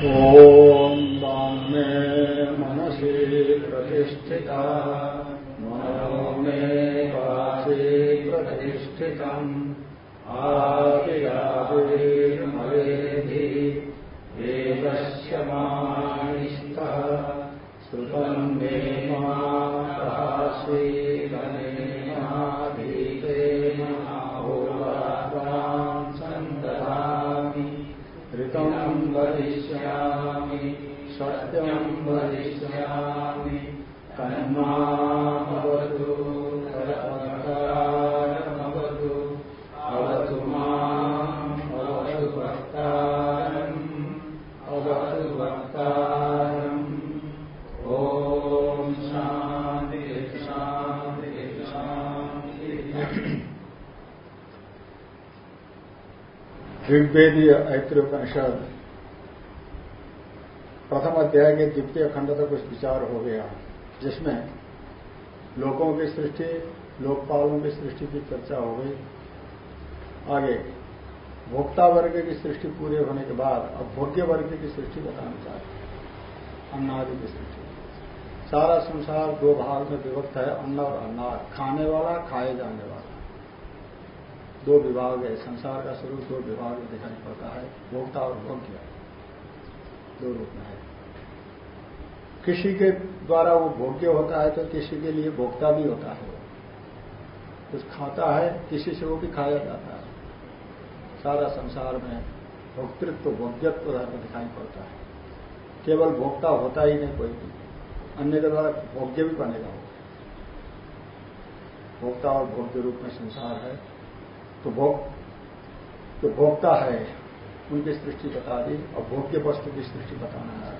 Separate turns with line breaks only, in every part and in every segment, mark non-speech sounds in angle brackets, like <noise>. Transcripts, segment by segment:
ॐ वाङ्मे मनसि प्रतिष्ठिता मनो मे वाचि प्रतिष्ठितम् मे माश्रीगणेनाधीतेन ऋग्वेदीय ऐत्रोपनिषद प्रथम अध्याय के द्वितीय खंड तक कुछ विचार हो गया जिसमें लोगों की सृष्टि लोकपालों की सृष्टि की चर्चा हो गई आगे भोक्ता वर्ग की सृष्टि पूरे होने के बाद अब भोग्य वर्ग की सृष्टि बताना चाहते हैं अन्नादि की सृष्टि सारा संसार दो भाग में विभक्त है अन्न और अन्नाद खाने वाला खाए जाने वाला दो विभाग है, संसार का स्वरूप दो विभाग में दिखाई पड़ता है, भोक्ता और भोग्य। दो रूप में है। किसी के द्वारा वो भोग्य होता है तो किसी के लिए भोक्ता भी होता है। कुछ खाता है, किसी से वो भी खाया जाता है। सारा संसार में भोक्तृत्व, भोग्यत्व धर्म दिखाई पड़ता है। केवल भोक्ता होता ही नहीं कोई भी। अन्य के द्वारा भोग्य भी बनेगा वो। भोक्ता और भोग्य रूप में संसार है। तो भोग, जो तो भोक्ता है, उनकी सृष्टि बता दी, और भोग्य वस्तु की सृष्टि बताना है।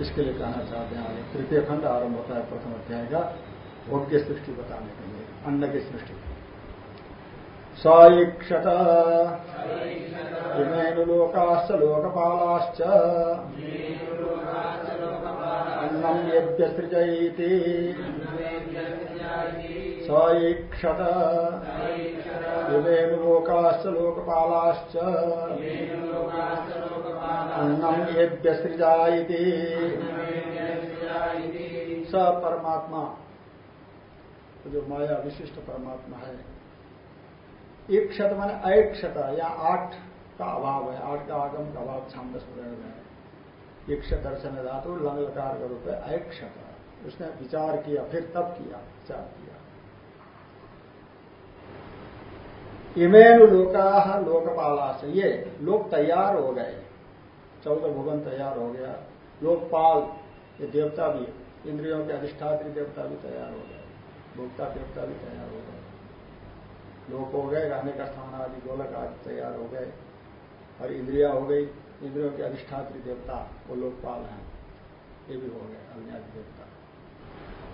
इसके लिए कहना चाहते हैं, आगे तृतीय खंड आरंभ होता है, प्रथम अध्याय का भोग्य सृष्टि बताने के लिए, अन्न की सृष्टि। साईक्षत। लोकपालाश्च। अन्नम इमेनुलोकाश्च लोकपालाश्च अन्नम यद्यसृजा इति स परमात्मा। जो माया विशिष्ट परमात्मा है एक क्षत माने अक्षत या आठ का अभाव है आठ का आगम का अभाव छांदस प्रयोग है। एक दर्शन धातु लंग लकार का रूप है अक्षत उसने विचार किया फिर तब किया विचार किया। इमेनु लोका लोकपाला से ये लोग तैयार हो गए। चौदह भुवन तैयार हो गया। लोकपाल ये देवता भी, इंद्रियों के अधिष्ठात्री देवता भी तैयार हो गए। भोक्ता देवता भी तैयार हो गए। लोक हो गए, रहने का स्थान आदि, गोलक आदि तैयार हो गए। और इंद्रिया हो गई, इंद्रियों के अधिष्ठात्री देवता, वो लोकपाल हैं। ये भी हो गए अग्नि देवता।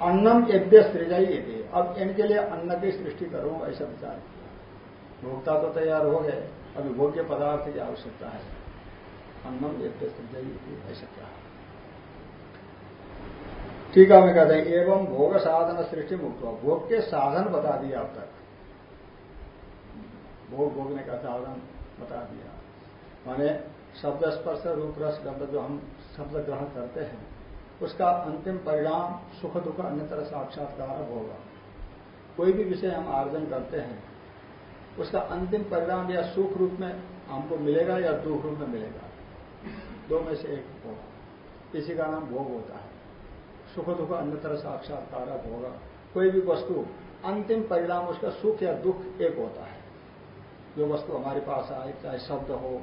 अन्नम यद्य सृजाई अब इनके लिए अन्न की सृष्टि करूँ, ऐसा विचार। किया भोक्ता तो तैयार हो गए। अभी भोग्य पदार्थ की आवश्यकता है। अन्नम ऐसा क्या है ठीक है मैं कहते हैं एवं भोग साधन सृष्टि मुक्त भोग के साधन बता दिया अब तक। भोग भोगने का साधन बता दिया। माने शब्द स्पर्श, रूप रस, गंध जो हम शब्द ग्रहण करते हैं, उसका अंतिम परिणाम सुख दुख अन्य तरह साक्षात्कार होगा। कोई भी विषय हम आर्जन करते हैं उसका अंतिम परिणाम या सुख रूप में हमको मिलेगा या दुख रूप में मिलेगा? दो में से एक होगा। इसी का नाम भोग होता है। सुख दुख अन्य तरह साक्षात्कार होगा कोई भी वस्तु, अंतिम परिणाम उसका सुख या दुख एक होता है। जो वस्तु हमारे पास आए, चाहे शब्द हो,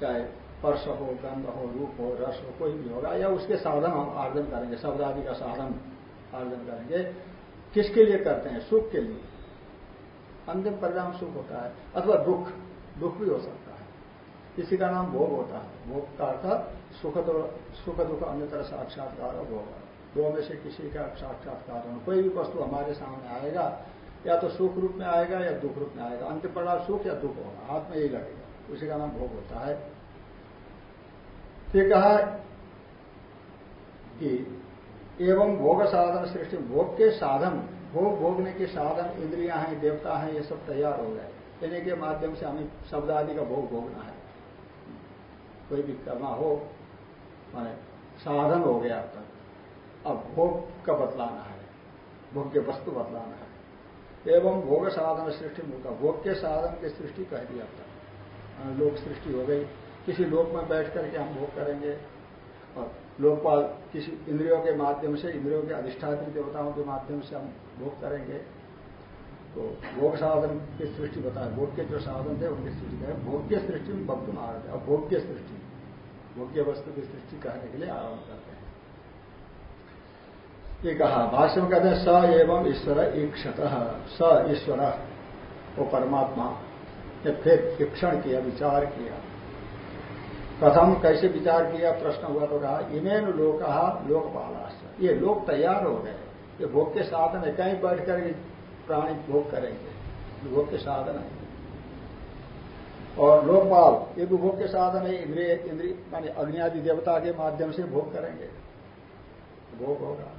चाहे स्पर्श हो, गंध हो, रूप हो, रस हो, कोई भी होगा, या उसके साधन हम आर्जन करेंगे शब्द आदि का साधन आर्जन करेंगे, किसके लिए करते हैं? सुख के लिए। अंतिम परिणाम सुख होता है, अथवा दुख दुख भी हो सकता है। इसी का नाम भोग होता है। भोग का अर्थ सुख सुख दुख अन्य तरह साक्षात्कार भोग। दो में से किसी का साक्षात्कार कोई भी वस्तु हमारे सामने आएगा, या तो सुख रूप में आएगा या दुख रूप में आएगा। अंतिम परिणाम सुख या दुख होगा, हाथ में यही लगेगा। उसी का नाम भोग होता है। ये कहा कि एवं भोग साधन सृष्टि, भोग के साधन भोग भोगने के साधन इंद्रियाँ हैं, देवता हैं, ये सब तैयार हो गए। इन्हीं के माध्यम से हमें शब्द आदि का भोग भोगना है। कोई भी करना हो, माने साधन हो गया अब तक अब भोग का बतलाना है भोग्य वस्तु बतलाना है। एवं भोग साधन सृष्टि मुका भोग के साधन की सृष्टि कह दी अब तक लोक सृष्टि हो गई। किसी लोक में बैठ करके हम भोग करेंगे और लोकपाल किसी इंद्रियों के माध्यम से, इंद्रियों के अधिष्ठात्री देवताओं के माध्यम से हम भोग करेंगे। तो भोग साधन की सृष्टि बताए। भोग के जो साधन थे, उनकी सृष्टि करें। भोग्य सृष्टि में भक्त महाराज अब भोग्य सृष्टि भोग्य वस्तु की सृष्टि कहने के लिए आरंभ करते हैं। ये कहा भाष्य में कहते हैं, स एवं ईश्वर ईक्षत, स ईश्वर वो परमात्मा ने फिर शिक्षण किया, विचार किया। प्रथम कैसे विचार किया, प्रश्न हुआ तो कहा, इमेन लोक लोकपालाश ये लोग तैयार हो गए। ये भोग के साधन है। कहीं बैठ कर प्राणी भोग करेंगे। भोग के साधन है। और लोकपाल, ये भी भोग के साधन है। इंद्रिय इंद्रिय, मानी अग्नि आदि देवता के माध्यम से भोग करेंगे। भोग होगा।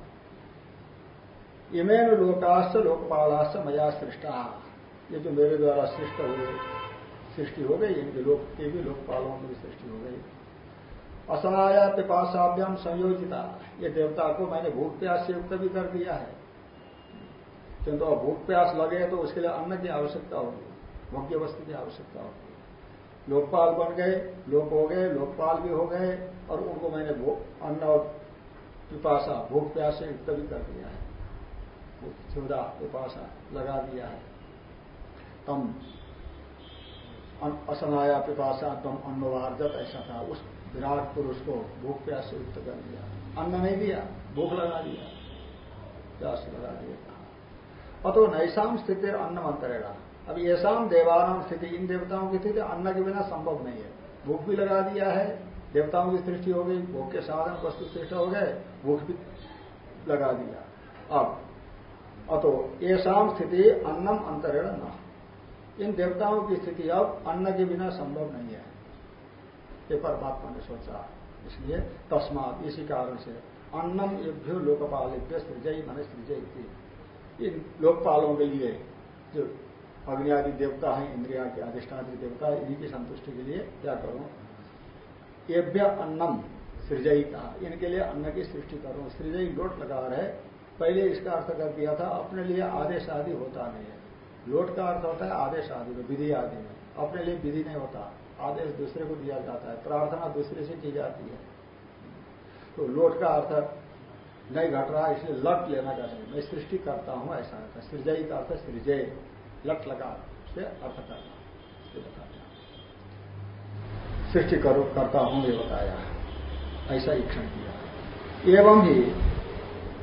इमेन लोकाश्च, लोकपालाश्च मया सृष्टा। ये जो मेरे द्वारा सृष्ट हुए सृष्टि हो गई, इनके लोक के भी लोकपालों की सृष्टि हो गई। असनाया पिपाशाभ्याम संयोजिता, ये देवता को मैंने भूख प्यास से युक्त भी कर दिया है। किंतु अब भूख प्यास लगे तो उसके लिए अन्न की आवश्यकता होगी, भोग्य वस्तु की आवश्यकता होगी। लोकपाल बन गए, लोक हो गए, लोकपाल भी हो गए, और उनको मैंने अन्न और पिपाशा भूख प्यास से युक्त भी कर दिया है। सुविधा पिपाशा लगा दिया है। तम असनाया पिपाशा तुम अन्नवार्जत, ऐसा था। उस विराट पुरुष को भूख प्यास से युक्त कर दिया। अन्न नहीं दिया, भूख लगा दिया। प्यास लगा दिया। अतो नैसाम स्थिति अन्न मंत्रेगा अब ऐसा देवानाम स्थिति इन देवताओं की स्थिति अन्न के बिना संभव नहीं है। भूख भी लगा दिया है, देवताओं की सृष्टि हो गई, भूख के साधन वस्तु सृष्टि हो गए, भूख भी लगा दिया। अब अतो ऐसा स्थिति अन्नम अंतरेण न। इन देवताओं की स्थिति अब अन्न के बिना संभव नहीं है। ये परमात्मा ने सोचा। इसलिए तस्मात इसी कारण से अन्नम युभ्यो लोकपालिभ्य सृजय मन सृजय इन लोकपालों के लिए जो अग्नि आदि देवता है, इंद्रिया के अधिष्ठात्री देवता है, इन्हीं की संतुष्टि के लिए क्या करूँ? एभ्य अन्नम सृजयी कहा। इनके लिए अन्न की सृष्टि करो। सृजयी लोट लगा रहे। पहले इसका अर्थ कर दिया था, अपने लिए आदेश आदि होता नहीं है। लोट का अर्थ होता है आदेश आदि में, विधि आदि में। अपने लिए विधि नहीं होता। आदेश दूसरे को दिया जाता है। प्रार्थना दूसरे से की जाती है। तो लोट का अर्थ नहीं घट रहा, इसलिए लट लेना चाहिए। मैं सृष्टि करता हूँ, ऐसा रहता सृजय का अर्थ सृजय। लट लगा से अर्थ करना। सृष्टि करो, करता हूँ, ये बताया। ऐसा ईक्षण किया। एवं ही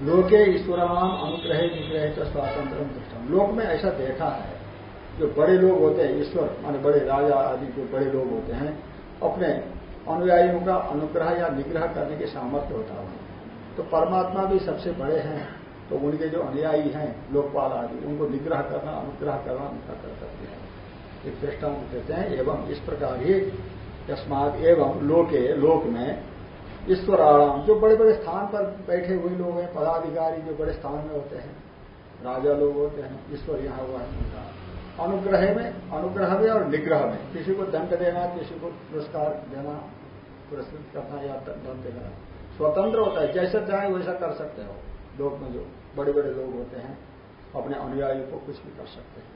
लोके ईश्वराम अनुग्रह निग्रह का स्वातंत्र दृष्टम लोक में ऐसा देखा है जो बड़े लोग होते हैं, ईश्वर, माने बड़े राजा आदि जो बड़े लोग होते हैं, अपने अनुयायियों का अनुग्रह या निग्रह करने के सामर्थ्य होता है। तो परमात्मा भी सबसे बड़े हैं तो उनके जो अनुयायी हैं, लोकपाल आदि, उनको निग्रह करना, अनुग्रह करना उनका कर सकते हैं। एक दृष्टांत देते हैं, एवं इस प्रकार ही यस्मात एवं लोके, लोक में ईश्वराणाम जो बड़े बड़े स्थान पर बैठे हुए लोग हैं, पदाधिकारी जो बड़े स्थान में होते हैं, राजा लोग होते हैं ईश्वर यहाँ हुआ है अनुग्रह में अनुग्रह में और निग्रह में, किसी को दंड देना, किसी को पुरस्कार देना, पुरस्कृत करना या दंड देना, स्वतंत्र होता है, जैसा चाहे वैसा कर सकते हो। लोग में जो बड़े बड़े लोग होते हैं, अपने अनुयायी को कुछ भी कर सकते हैं।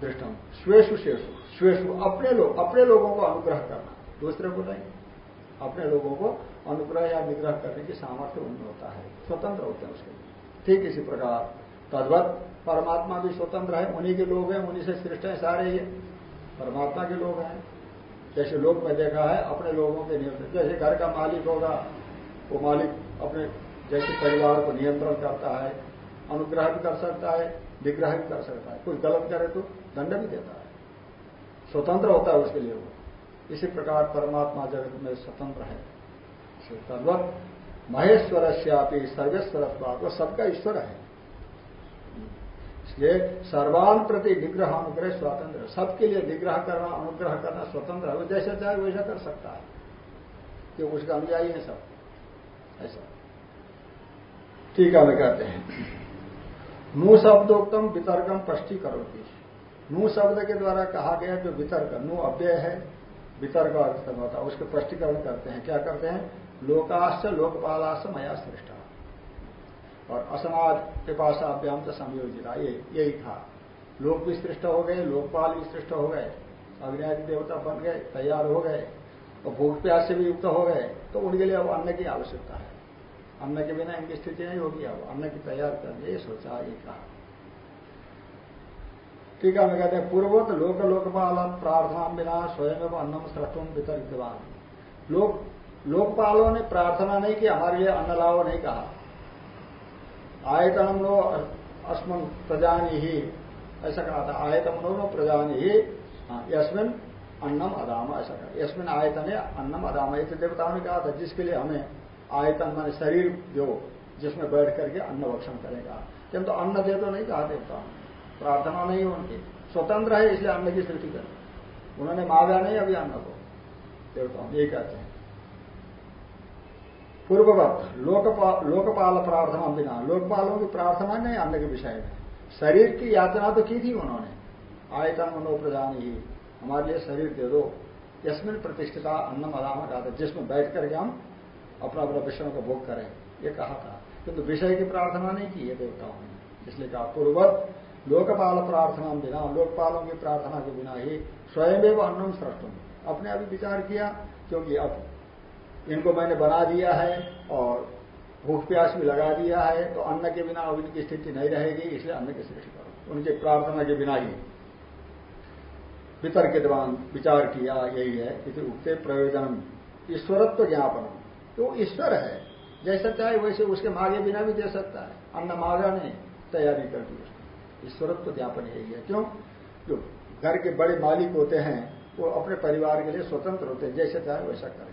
दृष्टम स्वेशु शेषु स्वेशु अपने लोग अपने लोगों को अनुग्रह करना। दूसरे को नहीं। अपने लोगों को अनुग्रह या निग्रह करने की सामर्थ्य उनमें होता है। स्वतंत्र होते हैं उसके लिए। ठीक इसी प्रकार, तद्वत परमात्मा भी स्वतंत्र है, उन्हीं के लोग हैं, उन्हीं से श्रेष्ठ है, सारे ये परमात्मा के लोग हैं। जैसे लोग में देखा है, अपने लोगों के नियंत्रण, जैसे घर का मालिक होगा, वो मालिक अपने जैसे परिवार को नियंत्रण करता है, अनुग्रह भी कर सकता है, निग्रह भी कर सकता है। कुछ गलत करे तो दंड भी देता है। स्वतंत्र होता है उसके लिए वो। इसी प्रकार परमात्मा जगत में स्वतंत्र है। तद्वत महेश्वर से सर्वेश्वर वो सबका ईश्वर है। इसलिए सर्वान प्रति निग्रह अनुग्रह स्वतंत्र, सबके लिए निग्रह करना, अनुग्रह करना स्वतंत्र है। वो जैसा चाहे वैसा कर सकता है। कि उसका अनुयायी है सब। ऐसा। ठीक है मैं कहते हैं। नू शब्दोक्तम वितर्कम पष्टी करोगी नू शब्द के द्वारा कहा गया जो वितर्क, नू अव्यय है वितर्क अर्थ होता है, उसके स्पष्टीकरण करते हैं। क्या करते हैं? लोकाश्च लोकपालाश्च मया श्रेष्ठ और असमाज पिपाशाभ्याम तो संयोजिता, ये, यही था। लोक भी सृष्ट हो गए, लोकपाल भी सृष्ट हो गए अग्नि देवता बन गए, तैयार हो गए, और भूख प्यास से भी युक्त हो गए तो उनके लिए अब अन्न की आवश्यकता है। अन्न के बिना इनकी स्थिति नहीं होगी, अब अन्न की तैयार करने ये सोचा, ये कहा। है मैं कहते हैं पूर्वोत लोक लोकपाल प्रार्थना बिना स्वयं अन्नम सृष्टुम वितरितवान। लोक लोकपालों ने प्रार्थना नहीं की हमारे लिए अन्न लाओ नहीं कहा। आयतनम लो अस्मन प्रजानी ही। ऐसा कहा था आयतम लो प्रजानी ही। हाँ, यशमिन अन्नम अदाम ऐसा कहा। यशमिन आयतन अन्नम अदाम ये देवताओं ने कहा था जिसके लिए हमें आयतन मान शरीर जो जिसमें बैठ करके अन्न भक्षण करेगा किंतु तो अन्न दे तो नहीं कहा देवताओं प्रार्थना नहीं उनकी। स्वतंत्र है इसलिए अन्न की सृष्टि कर उन्होंने मांगा नहीं अभी अन्न को देवताओं ये कहते हैं। पूर्ववत लोकपाल लोकपाल प्रार्थना बिना। लोकपालों की प्रार्थना नहीं अन्न के विषय में। शरीर की यात्रा तो की थी उन्होंने। आयतन मनोप्रधान ही। हमारे लिए शरीर दे दो। यशमिन प्रतिष्ठिता अन्न मदामा कहा था जिसमें बैठ करके हम अपना अपना विषयों का भोग करें। ये कहा था। किंतु तो विषय की प्रार्थना नहीं की है देवताओं ने। इसलिए कहा पूर्वत लोकपाल प्रार्थना बिना लोकपालों की प्रार्थना के बिना ही स्वयं अन्नम सृष्टम अपने अभी विचार किया, क्योंकि अब इनको मैंने बना दिया है और भूख प्यास भी लगा दिया है तो अन्न के बिना अब इनकी स्थिति नहीं रहेगी, इसलिए अन्न की सृष्टि करो। उनकी प्रार्थना के बिना ही पितर के दौरान विचार किया, यही है कि उगते प्रयोजन ईश्वरत्व ज्ञापन तो ईश्वर है, जैसा चाहे वैसे उसके मागे बिना भी दे सकता है। अन्न मांगा नहीं, तैयारी कर दी ईश्वरत्व ज्ञापन यही है। क्यों? जो घर के बड़े मालिक होते हैं वो अपने परिवार के लिए स्वतंत्र होते हैं जैसे चाहे वैसा करें।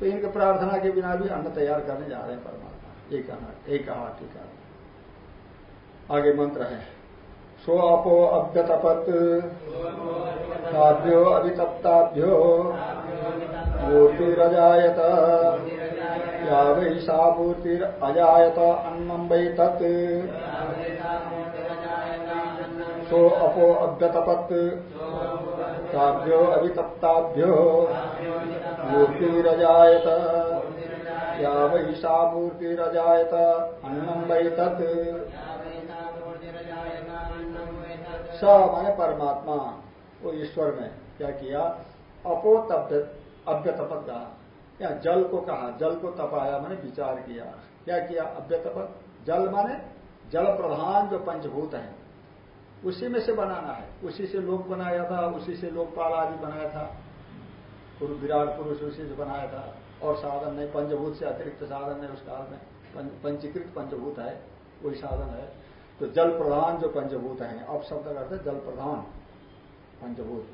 तो इनके प्रार्थना के बिना भी अन्न तैयार करने जा रहे हैं परमात्मा। एक कहा एक कहा ठीक है आगे मंत्र है सो अपो अभ्यतपत ताभ्यो अभितप्ताभ्यो मूर्तिरजायत या वै सा मूर्तिरजायत अन्नम वै तत्। सो अपो अभ्यतपत ताभ्यो अभितप्ताभ्यो मूर्तिरजायत। या वै सा मूर्तिरजायत अन्नम वै तत्। स माने परमात्मा। वो ईश्वर ने क्या किया? अपो तपत कहा या जल को कहा, जल को तपाया, मैंने विचार किया। क्या किया? अभ्य तपत जल माने जल प्रधान जो पंचभूत है। उसी में से बनाना है। उसी से लोक बनाया था, उसी से लोकपाल आदि बनाया था। विराट पुरुष उसी से बनाया था। और साधन नहीं, पंचभूत से अतिरिक्त साधन है उस काल में पंचीकृत पंचभूत है, वही साधन है। तो जल प्रधान जो पंचभूत है, अब शब्द करते जल प्रधान, पंचभूत।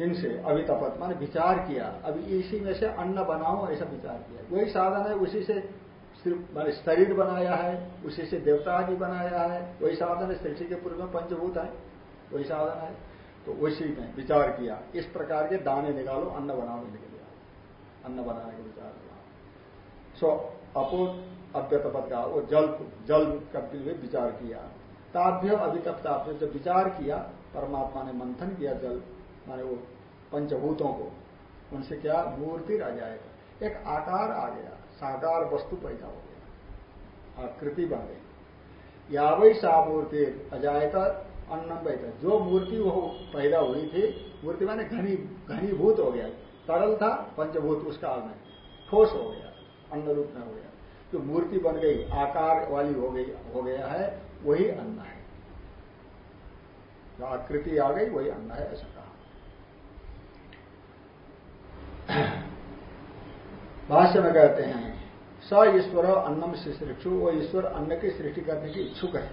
इनसे अभी तपत माने विचार किया। अभी इसी में से अन्न बनाओ, ऐसा विचार किया। वही साधन है, उसी से मैंने शरीर बनाया है, उसी से देवता आदि बनाया है, वही साधन है सृष्टि के पूर्व में पंचभूत है, वही साधन है। तो उसी में विचार किया। इस प्रकार के दाने निकालो, अन्न बनाने के लिए। अन्न बनाने के विचार किया। सो अपो अव्यतपद का, वो जल जल करते हुए विचार किया। ताभ्य अभितप्ताभ्य जब विचार किया, परमात्मा ने मंथन किया जल। माने वो पंचभूतों को, उनसे क्या मूर्ति आ जाएगा एक आकार आ गया, साकार वस्तु पैदा हो गया, आकृति बन गई। या वही सा मूर्ति अजायता अन्नम बैठा जो मूर्ति वो पैदा हुई थी, मूर्ति माने घनी, घनीभूत हो गया। तरल था, पंचभूत उस काल में। ठोस हो गया अन्न रूप में हो गया। जो मूर्ति बन गई, आकार वाली हो गई, हो गया है, वही अन्न है। जो आकृति आ गई, वही अन्न है, ऐसा कहा भाष्य में कहते हैं, स ईश्वर अन्नम सृष्टु वो ईश्वर अन्न की सृष्टि करने की इच्छुक है।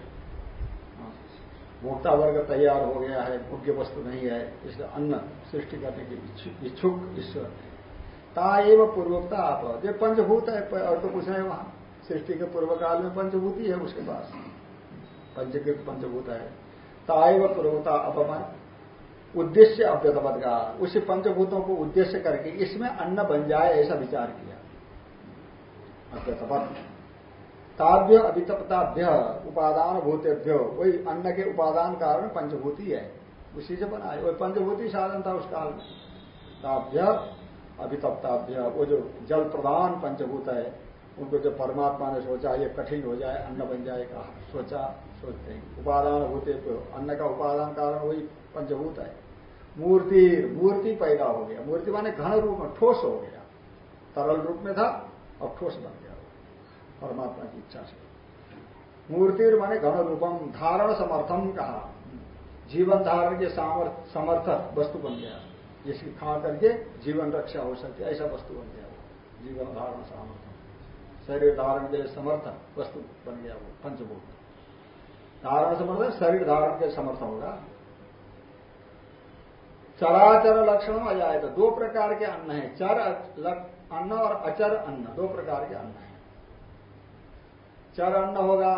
भोक्ता वर्ग तैयार हो गया है भोग्य वस्तु नहीं है, इसलिए अन्न सृष्टि करने की इच्छुक ईश्वर ता एवं पूर्वोक्ता आप, ये पंचभूत है, और तो कुछ है वहाँ। सृष्टि के पूर्व काल में पंचभूत ही उसके पास। पंचकृत पंचभूत है। ताएव पूर्वता अपमान। उद्देश्य अव्यतपद का। उसी पंचभूतों को उद्देश्य करके इसमें अन्न बन जाए ऐसा विचार किया। अव्यतपद ताभ्य अभितपताभ्य उपादान भूतेभ्यो। वही अन्न के उपादान कारण पंचभूति है। उसी से बना है। वही पंचभूति साधन था उस काल में। ताभ्य अभितप्ताभ्य। वो जो जल प्रधान पंचभूत है, उनको जो परमात्मा ने सोचा, ये कठिन हो जाए, अन्न बन जाए, कहा, सोचा, सोचते हैं। उपादान होते तो अन्न का उपादान कारण वही पंचभूत है। मूर्ति मूर्ति पैदा हो गया। मूर्ति माने घन रूप में ठोस हो गया। तरल रूप में था और ठोस बन गया। परमात्मा की इच्छा से। मूर्ति माने घन रूपम, धारण समर्थम कहा। जीवन धारण के समर्थक वस्तु बन गया। जिसकी खा करके जीवन रक्षा हो सकती ऐसा वस्तु बन गया वो। जीवन धारण सामर्थ्य। शरीर धारण के लिए समर्थक वस्तु बन गया वो, पंचभूत। धारण समर्थ, शरीर धारण के समर्थ होगा। चराचर लक्षण आ जाए तो दो प्रकार के अन्न है, चर अन्न और अचर अन्न, दो प्रकार के अन्न है। चर अन्न होगा,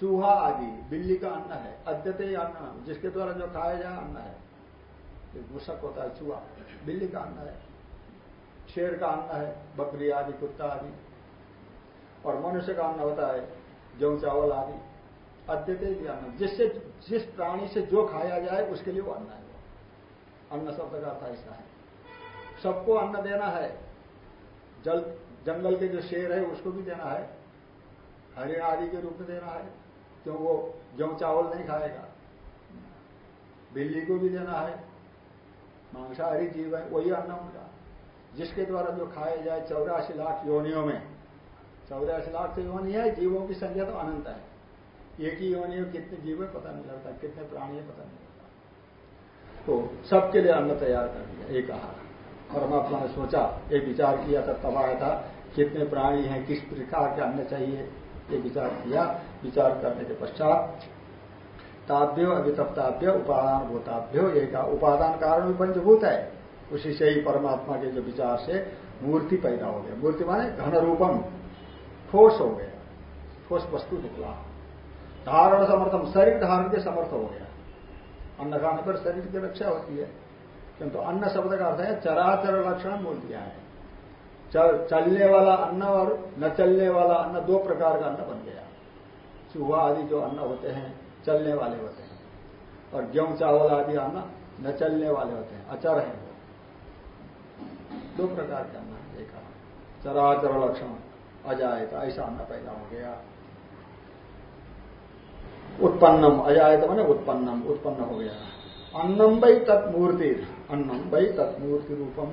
चूहा आदि, बिल्ली का अन्न है अद्यते अन्न, जिसके द्वारा जो खाया जाए अन्न है मूषक होता है चूहा, बिल्ली का अन्न है, शेर का अन्न है, बकरी आदि, कुत्ता आदि। और मनुष्य का अन्न होता है गेहूँ चावल आदि अद्यते भी अन्न। जिससे, जिस प्राणी से जो खाया जाए, उसके लिए वो अन्न है। अन्न शब्द का अर्थ ऐसा है। सबको अन्न देना है। जल, जंगल के जो शेर है, उसको भी देना है। हरिण आदि के रूप में देना है, क्यों वो गेहूँ चावल नहीं खाएगा। बिल्ली को भी देना है। मांसाहारी जीव है, वही अन्न उनका। जिसके द्वारा जो खाया जाए चौरासी लाख योनियों में। चौरासी लाख तो योनि है, जीवों की संख्या तो अनंत है। एक ही योनि कितने जीव है, पता नहीं लगता। कितने प्राणी है, पता नहीं। तो सबके लिए अन्न तैयार कर दिया, एक कहा परमात्मा ने सोचा, एक विचार किया था तब आया था, कितने प्राणी हैं, किस प्रकार के अन्न चाहिए, ये विचार किया। विचार करने के पश्चात ताभ्यो अभितप्ताभ्य उपादान भूताभ्यो, एक उपादान कारण भी पंचभूत है। उसी से ही परमात्मा के जो विचार से मूर्ति पैदा हो गया। मूर्ति माने घन रूपम, ठोस हो गया, ठोस वस्तु निकला। धारण समर्थम, शरीर धारण के समर्थ हो गया। अन्न खाने पर शरीर की रक्षा होती है। किंतु अन्न शब्द का अर्थ है चराचर लक्षण बोल दिया है। चल, चलने वाला अन्न और न चलने वाला अन्न दो प्रकार का अन्न बन गया। चूहा आदि जो अन्न होते हैं चलने वाले होते हैं। और गेहूँ चावल आदि अन्न न चलने वाले होते हैं अचर है वो। दो प्रकार के अन्न है देखा चराचर लक्षण अजायता ऐसा अन्न पैदा हो गया। उत्पन्नम, अजायत मैंने उत्पन्नम, उत्पन्न हो गया। अन्नम भाई तत्मूर्ति, अन्नम भाई तत्मूर्ति रूपम।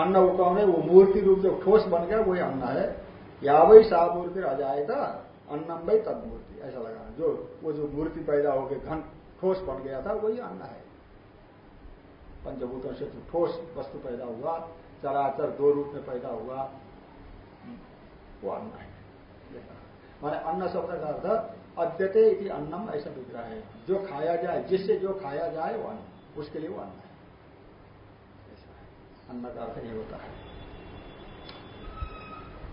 अन्न उपम है? वो मूर्ति रूप जो ठोस बन गया, वही अन्न है। या वही सा मूर्ति अजायता, अन्नम भाई तत्मूर्ति, ऐसा लगा जो, वो जो मूर्ति पैदा हो गई घन ठोस बन गया था, वही अन्न है। पंचभूतों से ठोस वस्तु पैदा हुआ, चराचर दो रूप में पैदा हुआ, वो अन्न है। माने अन्न शब्द का अर्थ अद्यते इति अन्नम, ऐसा विग्रह है। जो खाया जाए, जिससे जो खाया जाए, वो अन्न उसके लिए वो अन्न है। अन्न का अर्थ ये होता। है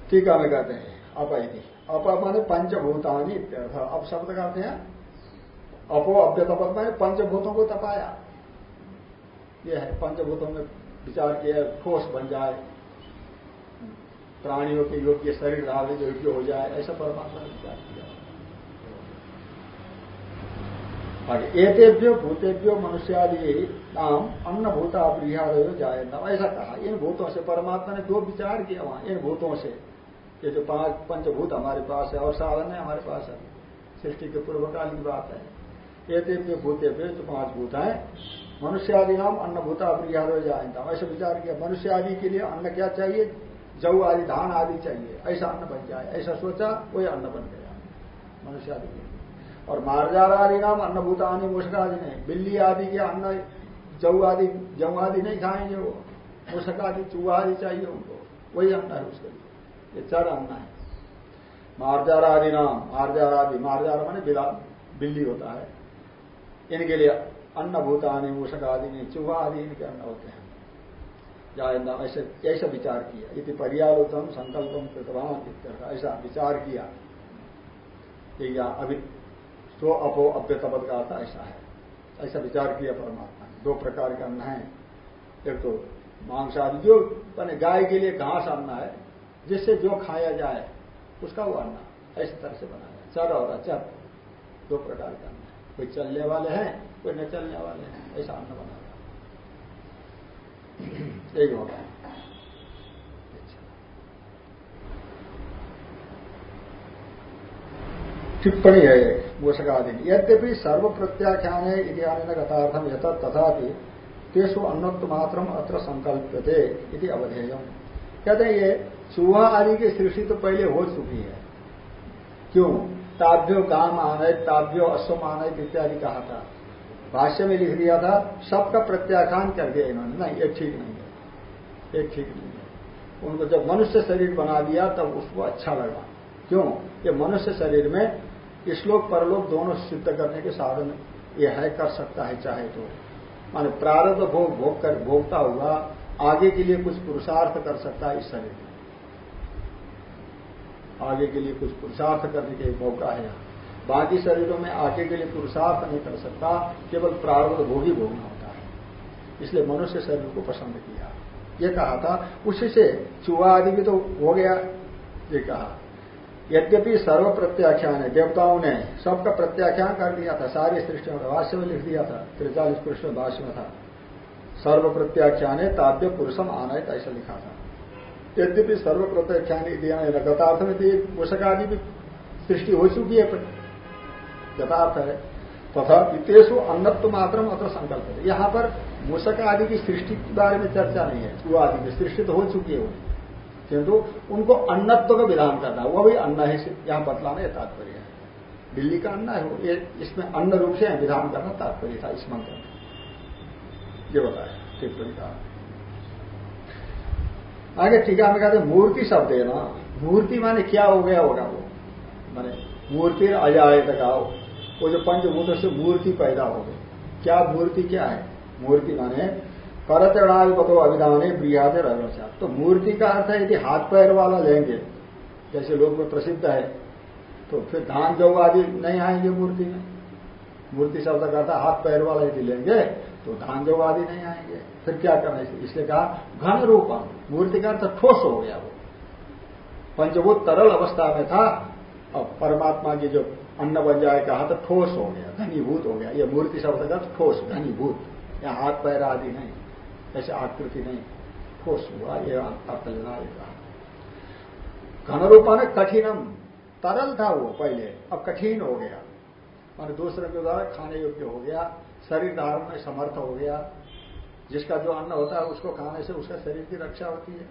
ठीक है कहते हैं। अप इति। अप माने पंचभूतानी इत्यर्थ। अब शब्द का अर्थ है, अपो अव्यतपद माने पंचभूतों को तपाया। यह है, पंचभूतों में विचार किया ठोस बन जाए। प्राणियों के योग्य शरीर धारण योग्य हो जाए, ऐसा परमात्मा ने विचार किया। आगे एतेभ्यो भूतेभ्यो मनुष्यादि नाम अन्न भूता प्रियादय जाए नाम ऐसा कहा, इन भूतों से परमात्मा ने दो विचार किया वहाँ, इन भूतों से, ये जो पाँच पंचभूत हमारे पास है और साधन है हमारे पास है। सृष्टि के पूर्वकाल की बात है। एतेभ्यो भूतेभ्यो जो पाँच भूत है। मनुष्यादि नाम अन्न भूता प्रियादय जायता ऐसा विचार किया मनुष्य आदि के लिए अन्न क्या चाहिए? जव आदि, धान आदि चाहिए। ऐसा अन्न बन जाए, ऐसा सोचा, वही अन्न बन गया। मनुष्य आदि के लिए। और मार्जार आदि नाम अन्नभूत आदि मूषक आदि नहीं। बिल्ली आदि के अन्न जऊ आदि जऊ आदि नहीं खाएँगे वो। मूषक आदि चूहा आदि चाहिए उनको। वही अन्न है उसके लिए। ये चार अन्न है। मार्जार आदि नाम मार्जार आदि मार्जार माने बिल्ली होता है। इनके लिए अन्नभूत आदि मूषक आदि नहीं चूहा आदि इनके अन्न होते हैं। जायंदा ऐसे, ऐसा विचार किया। यदि पर्यालोचन संकल्पम कृतवान ऐसा विचार किया। अभी तो अपो अव्यतपद का अर्थ ऐसा है। ऐसा विचार किया परमात्मा ने। दो प्रकार के अन्न है। एक तो मांस आदि जो मैंने गाय के लिए घास अन्न है, जिससे जो खाया जाए, उसका वो अन्न ऐसी तरह से बनाया चर और अचर दो प्रकार के अन्न है। कोई चलने वाले हैं, कोई न चलने वाले हैं। ऐसा अन्न बनाया यही होगा टिप्पणी है मूषकादि यद्यपि सर्व प्रत्याख्यान इतिहान गतार्थम यथ तथा तेसु अन्नत्व मात्र अत्र संकल्पते इति अवधेयम। कहते हैं ये चूहा आदि की सृष्टि तो पहले हो चुकी है। क्यों? ताभ्यो काम आनय ताभ्यो अश्वम आनय इत्यादि कहा था। भाष्य में लिख दिया था, सबका प्रत्याख्यान कर दिया इन्होंने। नहीं ये ठीक नहीं है। ये ठीक नहीं है। उनको जब मनुष्य शरीर बना दिया, तब उसको अच्छा लगा। क्यों? ये मनुष्य शरीर में श्लोक परलोक दोनों सिद्ध करने के साधन ये है, कर सकता है, चाहे तो। माने प्रारब्ध भोग भोग कर, भोगता हुआ आगे के लिए कुछ पुरुषार्थ कर सकता है इस शरीर में। आगे के लिए कुछ पुरुषार्थ करने के मौका है यहाँ। बाकी शरीरों में आगे के लिए पुरुषार्थ नहीं कर सकता, केवल प्रारब्ध भोग ही भोगना होता है। इसलिए मनुष्य शरीर को पसंद किया। ये कहा था, उसी से चुहा आदि भी तो हो गया, ये कहा। यद्यपि सर्व प्रत्याख्यान है, देवताओं ने सबका प्रत्याख्यान कर दिया था, सारी सृष्टि में भाष्य में लिख दिया था, त्रिचालीस पुरुष में भाष्य में था। सर्व प्रत्याख्यान है ताव्य पुरुषम आना है ऐसा लिखा था। यद्यपि सर्व प्रत्याख्यान गतार्थ में तो पोषक आदि भी सृष्टि हो चुकी है गतार्थ है। तथा इतेशु अन्नत्व मात्र अत्र संकल्प है यहाँ पर मूषक आदि की सृष्टि के बारे में चर्चा नहीं है, वो आदि की सृष्टि तो हो चुकी है किंतु उनको अन्नत्व का विधान करना वो भी अन्न है, यहाँ बतलाना यह तात्पर्य है। दिल्ली का अन्न है वो ये इसमें अन्न रूप से विधान करना तात्पर्य था इस मंत्र में। ये बताया, टिप्पणी का। आगे टीका में कहते मूर्ति शब्द है ना। मूर्ति माने क्या हो गया होगा वो? माने मूर्ति अजाए तक आओ वो जो पंचभूतों से मूर्ति पैदा हो गई। क्या मूर्ति क्या है? मूर्ति माने करतणाधिपतो अभिधान प्रियादे रवचा तो मूर्ति का अर्थ है, यदि हाथ पैर वाला लेंगे, जैसे लोग में प्रसिद्ध है तो फिर धान जौ आदि नहीं आएँगे मूर्ति में। मूर्ति शब्द का अर्थ हाथ पैर वाला यदि लेंगे तो धान जौ आदि नहीं आएँगे। फिर क्या करना इसलिए कहा, घन रूपम मूर्ति का अर्थ ठोस हो गया वो। पंचभूत तरल अवस्था में था और परमात्मा की जो अन्न बन जाए कहा तो ठोस हो गया, घनीभूत हो गया। यह मूर्ति शब्द का ठोस, घनीभूत। या हाथ पैर आदि नहीं। ऐसे आकृति नहीं। ठोस हुआ, ये अर्थ लेना घन रूपा ने कठिनम, तरल था वो पहले, अब कठिन हो गया। मान दूसरे के द्वारा खाने योग्य हो गया, शरीर धारण में समर्थ हो गया। जिसका जो अन्न होता है, उसको खाने से उसका शरीर की रक्षा होती है।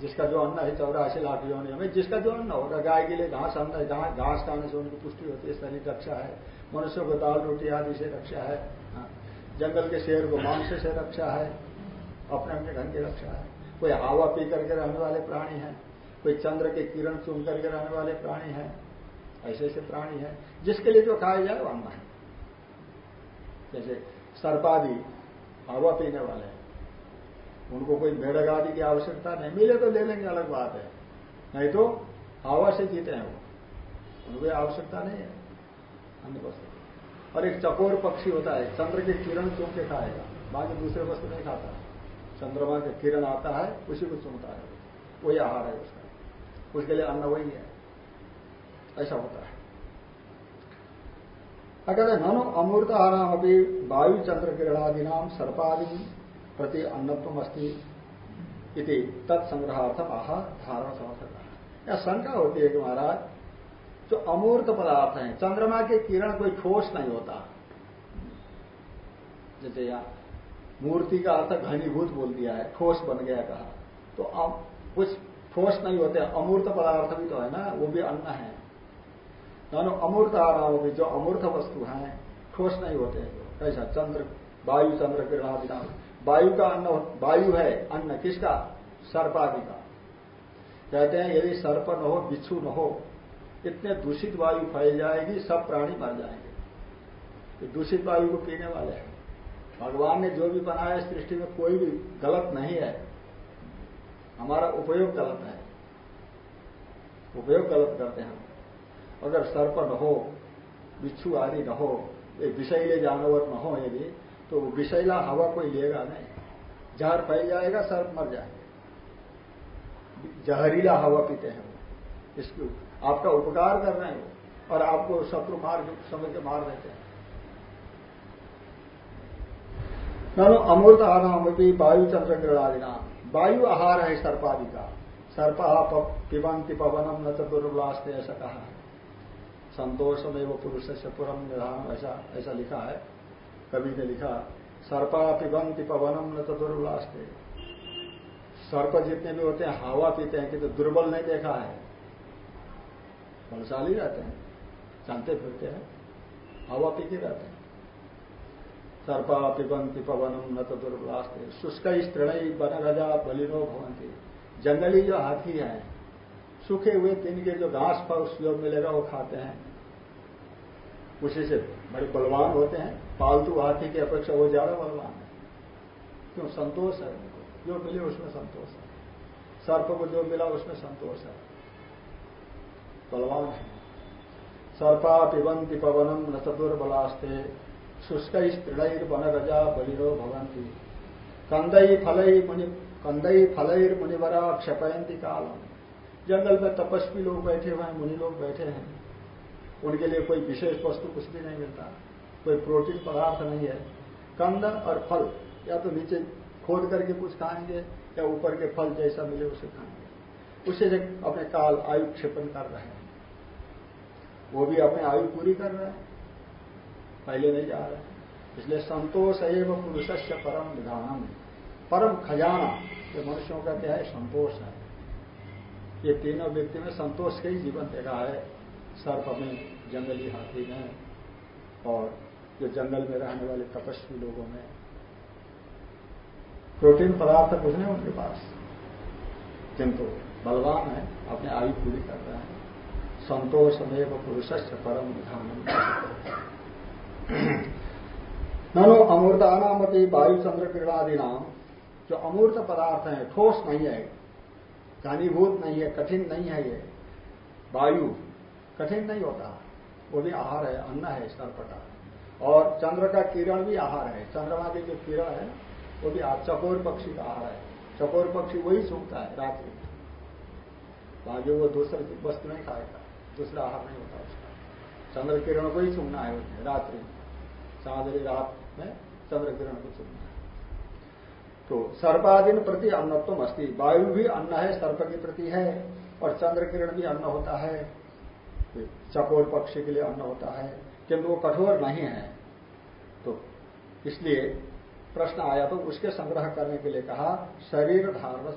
जिसका जो अन्न है, चौरासी लाख योनि में, जिसका जो अन्न होगा, गाय के लिए घास अन्न है घास खाने से उनकी पुष्टि होती है, शरीर रक्षा है। मनुष्य को दाल, रोटी आदि से रक्षा है। हाँ। जंगल के शेर को मांस से रक्षा है। अपने अपने ढंग की रक्षा है। कोई हवा पी करके रहने वाले प्राणी है, कोई चंद्र के किरण चुन करके रहने वाले प्राणी है, ऐसे ऐसे प्राणी है, जिसके लिए जो खाया जाए वो अन्न है। जैसे सर्पादि हवा पीने वाले हैं, उनको कोई मेढक आदि की आवश्यकता नहीं, मिले तो ले लेंगे, अलग बात है। नहीं तो हवा से जीते हैं वो, उनको आवश्यकता नहीं है। अन्य वस्तु। और एक चकोर पक्षी होता है, चंद्र के किरण चुन के खाएगा, बाकी दूसरे वस्तु नहीं खाता। चंद्रमा के किरण आता है, उसी को चुनता है। वही आहार है उसका। उसके लिए अन्न वही है। ऐसा होता है। अगर ननु अमूर्त आराम अभी वायु चंद्र किरणादि नाम सर्पादि प्रति अन्नत्व अस्ति इति तत्संग्रहार्थम आह धारण समर्थक या शंका होती है कि महाराज, जो अमूर्त पदार्थ हैं, चंद्रमा के किरण कोई ठोस नहीं होता। जैसे या मूर्ति का अर्थ घनीभूत बोल दिया है, ठोस बन गया कहा। तो अब कुछ ठोस नहीं होते, अमूर्त पदार्थ भी तो है ना, वो भी अन्न है। दोनों अमूर्त आराम भी, जो अमूर्त वस्तु हैं, ठोस नहीं होते। कैसा चंद्र, वायु चंद्र किरणादि नाम वायु का अन्न, वायु है, अन्न किसका? सर्पादि का। कहते हैं, यदि सर्प न हो, बिच्छू न हो, इतने दूषित वायु फैल जाएगी, सब प्राणी मर जाएँगे। तो दूषित वायु को पीने वाले हैं। भगवान ने जो भी बनाया इस सृष्टि में कोई भी गलत नहीं है। हमारा उपयोग गलत है। उपयोग गलत करते हैं अगर सर्प न हो, बिच्छू आदि न हो एक विषैले जानवर न हो यदि तो विषैला हवा कोई लेगा नहीं। जहर फैल जाएगा सर्प मर जाएगा। जहरीला हवा पीते हैं इसको आपका उपकार कर रहे हैं और आपको शत्रु मार समझ के मार देते हैं। नो अमृत आनाम वायु चंद्र नाम वायु आहार है सर्पादि का सर्प पिबंति पवनम न दुर्वलास्त ऐसा कहा है संतोषमेव पुरुष से पुरम निधान ऐसा ऐसा लिखा है। कवि ने लिखा, सर्पा पिबंति पवनम न दुर्वलास्ते सर्प जितने भी होते हैं, हवा पीते हैं कि तो दुर्बल नहीं देखा है। बलशाली रहते हैं चलते फिरते हैं, हवा पी के रहते हैं। सर्पा पिबंति पवनम न तो दुर्बलास्ते शुष्क स्त्रीण बन रजा बलिनो भवंती जंगली जो हाथी है, सूखे हुए दिन के जो घास फूस जो मिलेगा वो खाते हैं। उसी से बड़े बलवान होते हैं। पालतू हाथी की अपेक्षा वो ज़्यादा बलवान है। क्यों? संतोष है उनको। जो मिले उसमें संतोष है। सर्प को जो मिला उसमें संतोष है। बलवान है। सर्पा पिबंती पवनम न चतुर्बलास्ते शुष्क स्त्रीण वन गजा बलिरो भवंती कंदई फलई मुनि कंदई फलईर मुनिवरा क्षपयंती कालम। जंगल में तपस्वी लोग बैठे हुए हैं, मुनि लोग बैठे हैं। उनके लिए कोई विशेष वस्तु कुछ भी नहीं मिलता। कोई प्रोटीन पदार्थ नहीं है। कंदन और फल, या तो नीचे खोद करके कुछ खाएँगे, या ऊपर के फल जैसा मिले उसे खाएँगे। उसे अपने काल आयु क्षेपण कर रहे हैं। वो भी अपने आयु पूरी कर रहे हैं। पहले नहीं जा रहे इसलिए संतोष एवं पुरुष से परम विधान परम खजाना, ये मनुष्यों का क्या है, संतोष है। ये तीनों व्यक्ति में संतोष के ही जीवन देखा है। सर्प में जंगली हाथी में और जो जंगल में रहने वाले तपस्वी लोगों में। प्रोटीन पदार्थ कुछ नहीं उनके पास। किंतु बलवान है, अपने आयु पूरी कर रहे हैं। संतोष में पुरुष से परम विधान <clears throat> ननो अमूर्तानामपि वायु चंद्र क्रीड़ादि नाम जो अमूर्त पदार्थ है, ठोस नहीं है, घनीभूत नहीं है, कठिन नहीं है ये। वायु कठिन नहीं होता, वो भी आहार है, अन्न है सर्पटा और चंद्र का किरण भी आहार है, चंद्रमा की जो किरण है, वो भी चकोर पक्षी का आहार है। चकोर पक्षी वही सूखता है, रात्रि। बाकी वो दूसरे वस्तु नहीं खाएगा, दूसरा आहार नहीं होता उसका। चंद्र किरण को ही चुनना है उसने रात्रि। चांदरी रात में चंद्र किरण को चुनना है। तो सर्पादिन प्रति अन्नत्व अस्ति। वायु भी अन्न है, सर्प के प्रति है, और चंद्र किरण भी अन्न होता है। चकोर पक्षी के लिए अन्न होता है। किंतु वो कठोर नहीं है। तो इसलिए प्रश्न आया तो उसके संग्रह करने के लिए कहा, शरीर धारण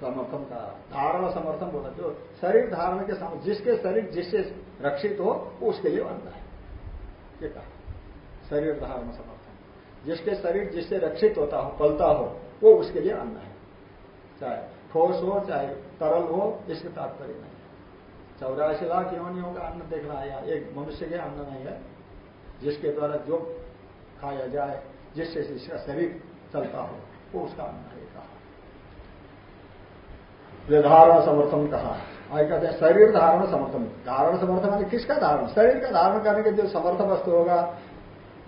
समर्थन का, धारण समर्थन बोला, जो शरीर धारण के समय जिसके शरीर जिससे रक्षित हो, उसके लिए अन्न है। ये कहा। शरीर धारण समर्थन जिसके शरीर जिससे रक्षित होता हो, पलता हो, वो उसके लिए अन्न है। चाहे ठोस हो, चाहे तरल हो, इसके तात्पर्य नहीं है। चौरासी लाख योनियों का अन्न देखना है यहाँ एक मनुष्य के अन्न नहीं है, जिसके द्वारा जो खाया जाए, जिससे जिसका शरीर चलता हो, वो उसका अन्न है कहा धारण समर्थन कहा आगे कहते हैं, शरीर धारण समर्थन। धारण समर्थन मानी किसका धारण? शरीर का धारण करने के जो समर्थ वस्तु होगा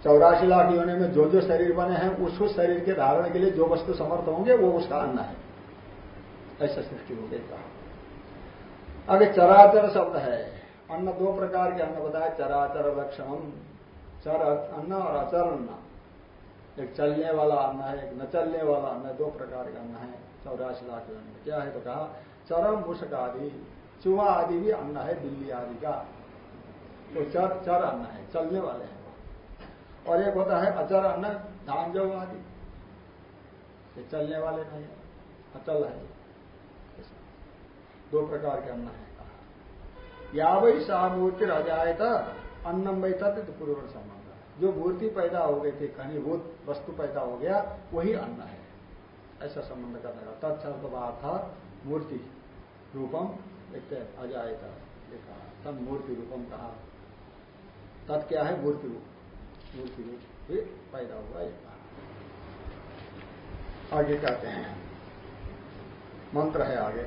चौरासी लाख योनि में जो जो शरीर बने हैं, उस शरीर के धारण के लिए जो वस्तु समर्थ होंगे, वो उसका अन्न है। ऐसा सृष्टि हो गई कहा आगे चराचर शब्द है। अन्न दो प्रकार के अन्न बताया चराचर लक्षणम चर, अन्न और अचर अन्न एक चलने वाला अन्न है, एक न चलने वाला अन्न, दो प्रकार का अन्न है, चौरासी लाख अन्न क्या है तो कहा, चरम मुषक आदि चूहा आदि भी अन्न है दिल्ली आदि का। तो चर चर अन्न है, चलने वाले हैं। और एक होता है अचर अन्न धान जो आदि। ये चलने वाले नहीं है, अचल है। दो प्रकार के अन्न है कहा। या वही सामूर्ति रह जाए तो अन्नम वही तत्व पूर्व संबंध जो मूर्ति पैदा हो गई थी घनीभूत वस्तु पैदा हो गया, वही अन्न है। ऐसा संबंध करने का तत्शब्द बात था मूर्ति रूपम एक अजायता। लिखा तब मूर्ति रूपम कहा। तत् क्या है? मूर्ति रूप। मूर्ति रूप भी पैदा हुआ ये कहा आगे कहते हैं। मंत्र है आगे।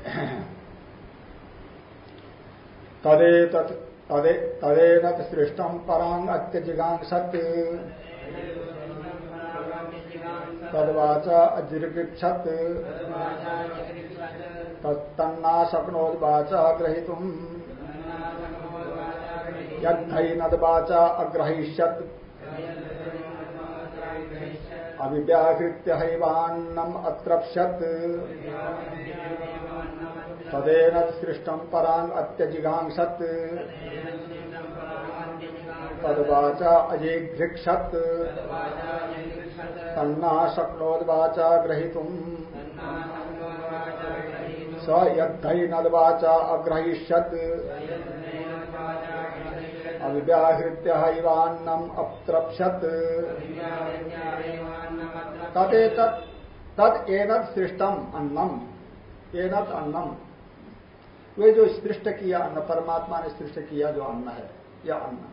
तदे तदेन सृष्टम परांग अत्यजिगांग सत्य तदवाच अजिर्गृक्षत तन्ना शक्नोद्वाच ग्रहीतुम यदवाच अग्रहिष्यत। अभिव्याहृत्य हैवान्नम तदेन सृष्टम परांग अत्यजिगांसत। तदवाचा अजिघ्रिक्षत तन्ना शक्नोद्वाचा ग्रहीतुम। स यद्धैनद्वाचा अग्रहिष्यत। अव्याहृत्य हैवान्नम अत्रप्यत तदेत तद एनत सृष्टम अन्नम। एनत अन्नम। वे जो सृष्ट किया अन्न, परमात्मा ने सृष्ट किया जो अन्न है यह अन्न।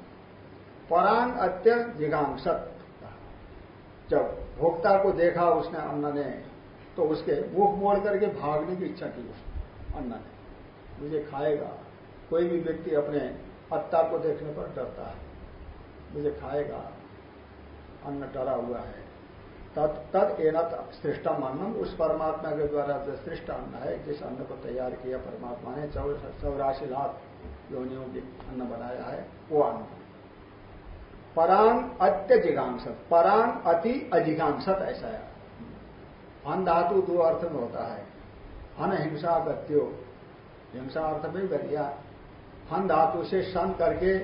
परांग अत्य जिगांसत। जब भोक्ता को देखा उसने अन्न ने तो उसके मुख मोड़ करके भागने की इच्छा की उसने, अन्न ने। मुझे खाएगा। कोई भी व्यक्ति अपने अत्ता को देखने पर डरता है। मुझे खाएगा, अन्न डरा हुआ है। तद तद एनत श्रेष्ठम अन्नम उस परमात्मा के द्वारा जो श्रेष्ठ अन्न है, जिस अन्न को तैयार किया परमात्मा ने चौरासी लाख योनियों के अन्न बनाया है, वो अन्न। परांग अत्य जिगांसत परांग अति अजिगांसत ऐसा है। अन धातु दो अर्थ में होता है। अनहिंसा गत्यो हिंसा अर्थ में गरिया हन धातु से सन करके